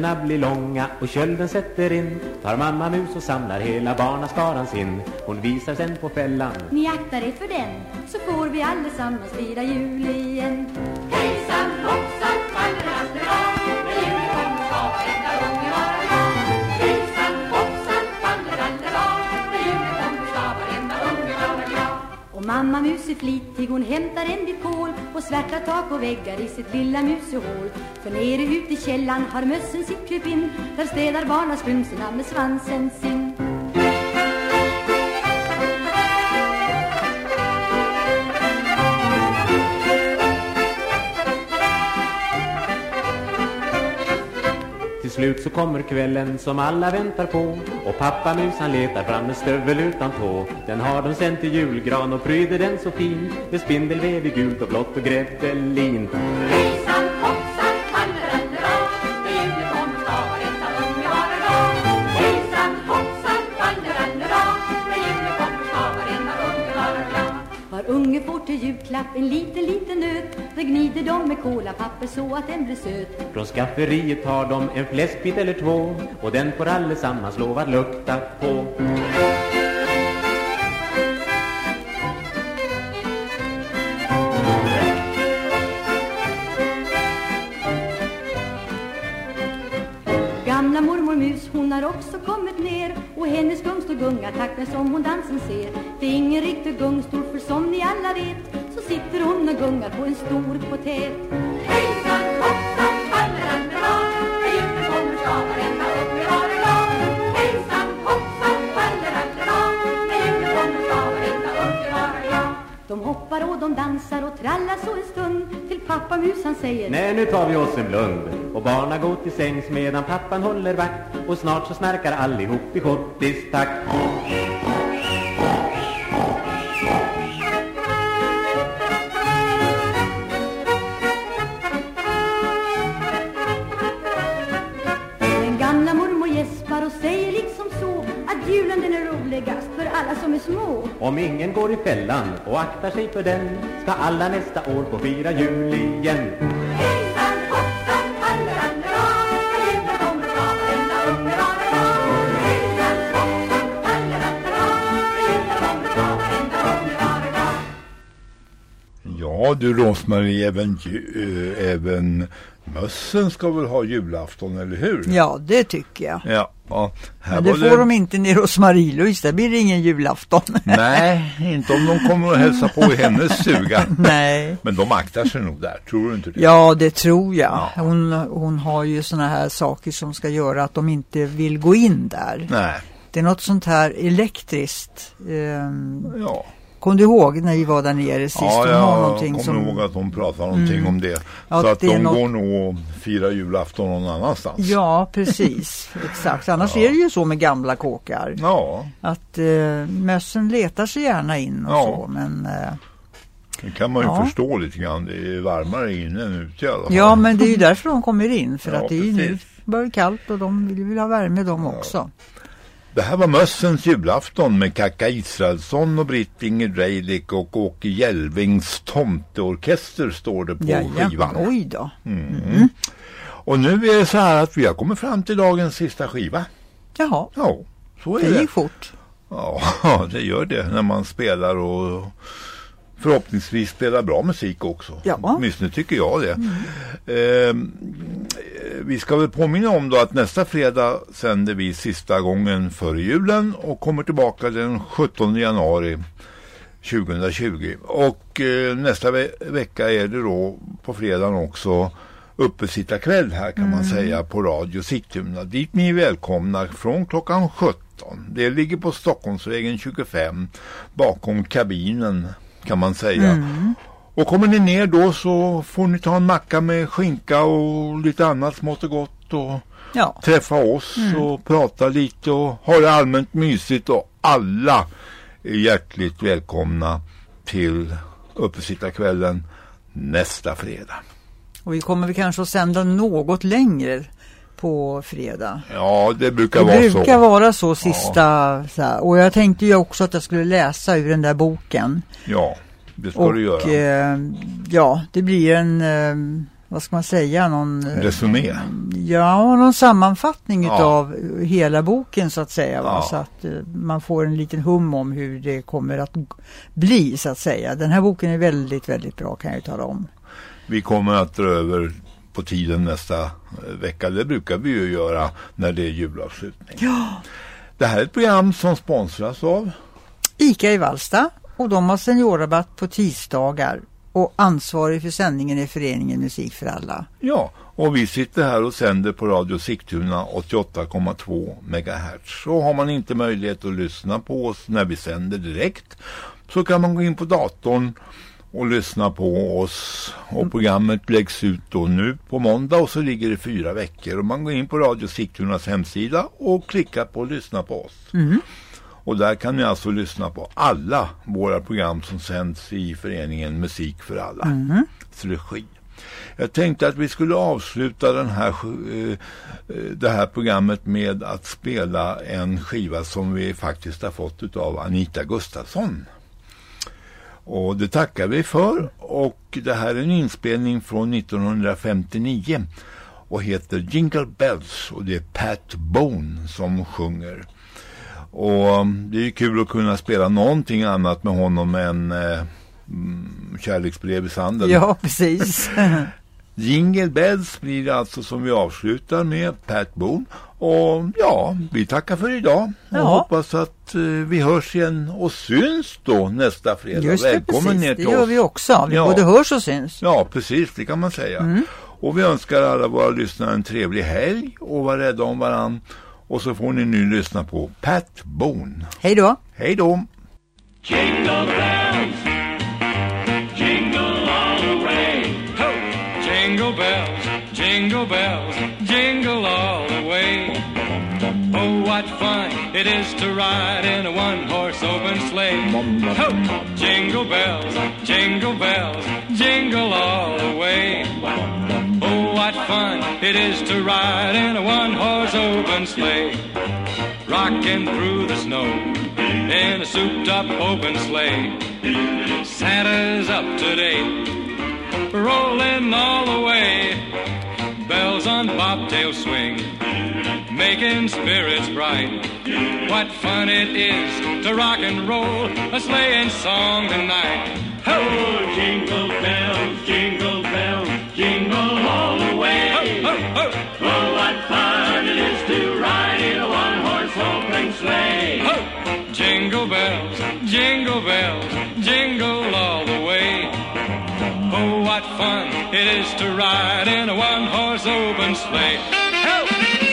Nätterna blir långa och kölden sätter in. Tar mamma mus och samlar hela barnaskaran sin. Hon visar sen på fällan. Ni aktar er för den, så får vi allesammans fira jul igen. Mamma mus är flitig, hon hämtar en bit kol och svärtar tak och väggar i sitt lilla musehål. För nere ute i källan har mössen sitt krypin, där städar barnaskrumsorna med svansen slut så kommer kvällen som alla väntar på. Och pappa mus han letar fram en stövel utan tå. Den har de sen till julgran och pryder den så fin. Med spindelväv i gult och blått och gräddelin Där gnider de med kolapapper så att den blir söt. Från skafferiet tar de en fläskbit eller två Och den får allesammans lov att lukta på. Gamla mormor mus, hon har också kommit ner Och hennes gungstol gungar takt med som hon dansen ser. Det är ingen riktig gungstol för som ni alla vet sitter hon och gungar på en stor potet. Hejsan hoppsan, fallerallera, när julen kommer ska varenda unge vara glad. Hejsan hoppsan, fallerallera, när julen kommer ska varenda unge vara glad. De hoppar och de dansar och trallar så en stund Till pappa mus han säger. Nej, nu tar vi oss en blund. Och barna går till sängs medan pappan håller vakt. Och snart så snarkar allihop i schottis-takt Om ingen går i fällan och aktar sig för den Ska alla nästa år få fira jul igen. Ja du Rosmarie, även, eh, även mössen ska väl ha julafton, eller hur? Ja, det tycker jag. Ja, ja. Men det får de inte nere hos Marie-Louise, där blir det ingen julafton. [LAUGHS] Nej, inte om de kommer att hälsa på i hennes stuga. [LAUGHS] Nej. Men de aktar sig nog där, tror du inte det? Ja, det tror jag. Hon, hon har ju såna här saker som ska göra att de inte vill gå in där. Nej. Det är något sånt här elektriskt. ehm, ja. Kom du ihåg när vi var där nere sist? Ja, Hon jag kommer som... ihåg att de pratar någonting Mm. om det. Ja, så att det de något- går nog och firar julafton någon annanstans. Ja, precis. Exakt. Annars är det ju så med gamla kåkar. Ja. Att eh, mössen letar sig gärna in och Ja. så. Men, eh, Det kan man ju Ja. förstå lite grann. Det är varmare inne än ute i alla fall. ja, men det är ju därför de kommer in. För Ja, att det är ju nu börjar kalllt och de vill väl ha värme de också. Det här var Mössens julafton med Kaka Israelsson och Britt Inger Reijlik och Åke Jelvings tomteorkester står det på Jaja, skivan. oj då. Mm. Och nu är det så här att vi har kommit fram till dagens sista skiva. Jaha. Ja, så är Det det. gick fort. Ja, [LAUGHS] det gör det när man spelar och förhoppningsvis spelar bra musik också. Ja. Åtminstone tycker jag det. Ehm, vi ska väl påminna om då att nästa fredag sänder vi sista gången före julen och kommer tillbaka den 17 januari 2020. Och eh, nästa ve- vecka är det då på fredagen också uppesittarkväll här kan man Mm. säga på Radio Sigtuna. Dit ni är välkomna från klockan 17. Det ligger på Stockholmsvägen 25 bakom kabinen kan man säga. Mm. Och kommer ni ner då så får ni ta en macka med skinka och lite annat smått och gott och Ja. träffa oss Mm. och prata lite och ha det allmänt mysigt och alla är hjärtligt välkomna till uppesittarkvällen nästa fredag. Och vi kommer väl kanske att sända något längre på fredag. Ja, det brukar Det vara brukar så. vara så sista. Så här. Och jag tänkte ju också att jag skulle läsa ur den där boken. Ja, det ska och du göra. eh, ja, det blir en, eh, vad ska man säga, någon... eh, Resumé. Ja, någon sammanfattning Ja. utav hela boken så att säga. Va? Ja. Så att eh, man får en liten hum om hur det kommer att bli så att säga. Den här boken är väldigt, väldigt bra kan jag ju tala om. Vi kommer att dra över på tiden nästa eh, vecka. Det brukar vi ju göra när det är julavslutning. Ja. Det här är ett program som sponsras av ICA i Vallsta och de har seniorrabatt på tisdagar och ansvarig för sändningen är föreningen Musik för alla. Ja, och vi sitter här och sänder på Radio Sigtuna 88,2 MHz. Så har man inte möjlighet att lyssna på oss när vi sänder direkt så kan man gå in på datorn och lyssna på oss. Och programmet läggs ut då nu på måndag och så ligger det fyra veckor. Och man går in på Radio Sigtunas hemsida och klickar på lyssna på oss. Mm. Och där kan ni alltså lyssna på alla våra program som sänds i föreningen Musik för alla. Mm. regi. Jag tänkte att vi skulle avsluta den här, eh, eh, det här programmet med att spela en skiva som vi faktiskt har fått av Anita Gustafsson. Och det tackar vi för och det här är en inspelning från 1959 och heter Jingle Bells och det är Pat Bone som sjunger. Och um, det är kul att kunna spela någonting annat med honom än eh, mm, kärleksbrev i sanden. Ja, precis. [LAUGHS] Jingle Bells blir alltså som vi avslutar med Pat Boone. Och ja, vi tackar för idag och Ja. hoppas att eh, vi hörs igen och syns då nästa fredag. Just det, Välkommen precis. ner Det till gör oss. vi också. Vi både hörs och syns. Ja, precis, det kan man säga. Mm. Och vi önskar alla våra lyssnare en trevlig helg och var rädda om varann. Och så får ni nu lyssna på Pat Boone. Hej då. Hej då. It is to ride in a one-horse open sleigh. Ho! Jingle bells, jingle bells, jingle all the way. Oh, what fun it is to ride in a one-horse open sleigh. Rocking through the snow in a souped-up open sleigh. Santa's up to date, rolling all the way. Bells on bobtail swing, making spirits bright. What fun it is to rock and roll a sleighing song tonight. Ho! Jingle bells, jingle bells, jingle all the way. Ho, ho, ho. Oh, what fun it is to ride in a one-horse open sleigh. Ho! Jingle bells, jingle bells, jingle all the way. Oh, what fun it is to ride in a one-horse open sleigh. Ho!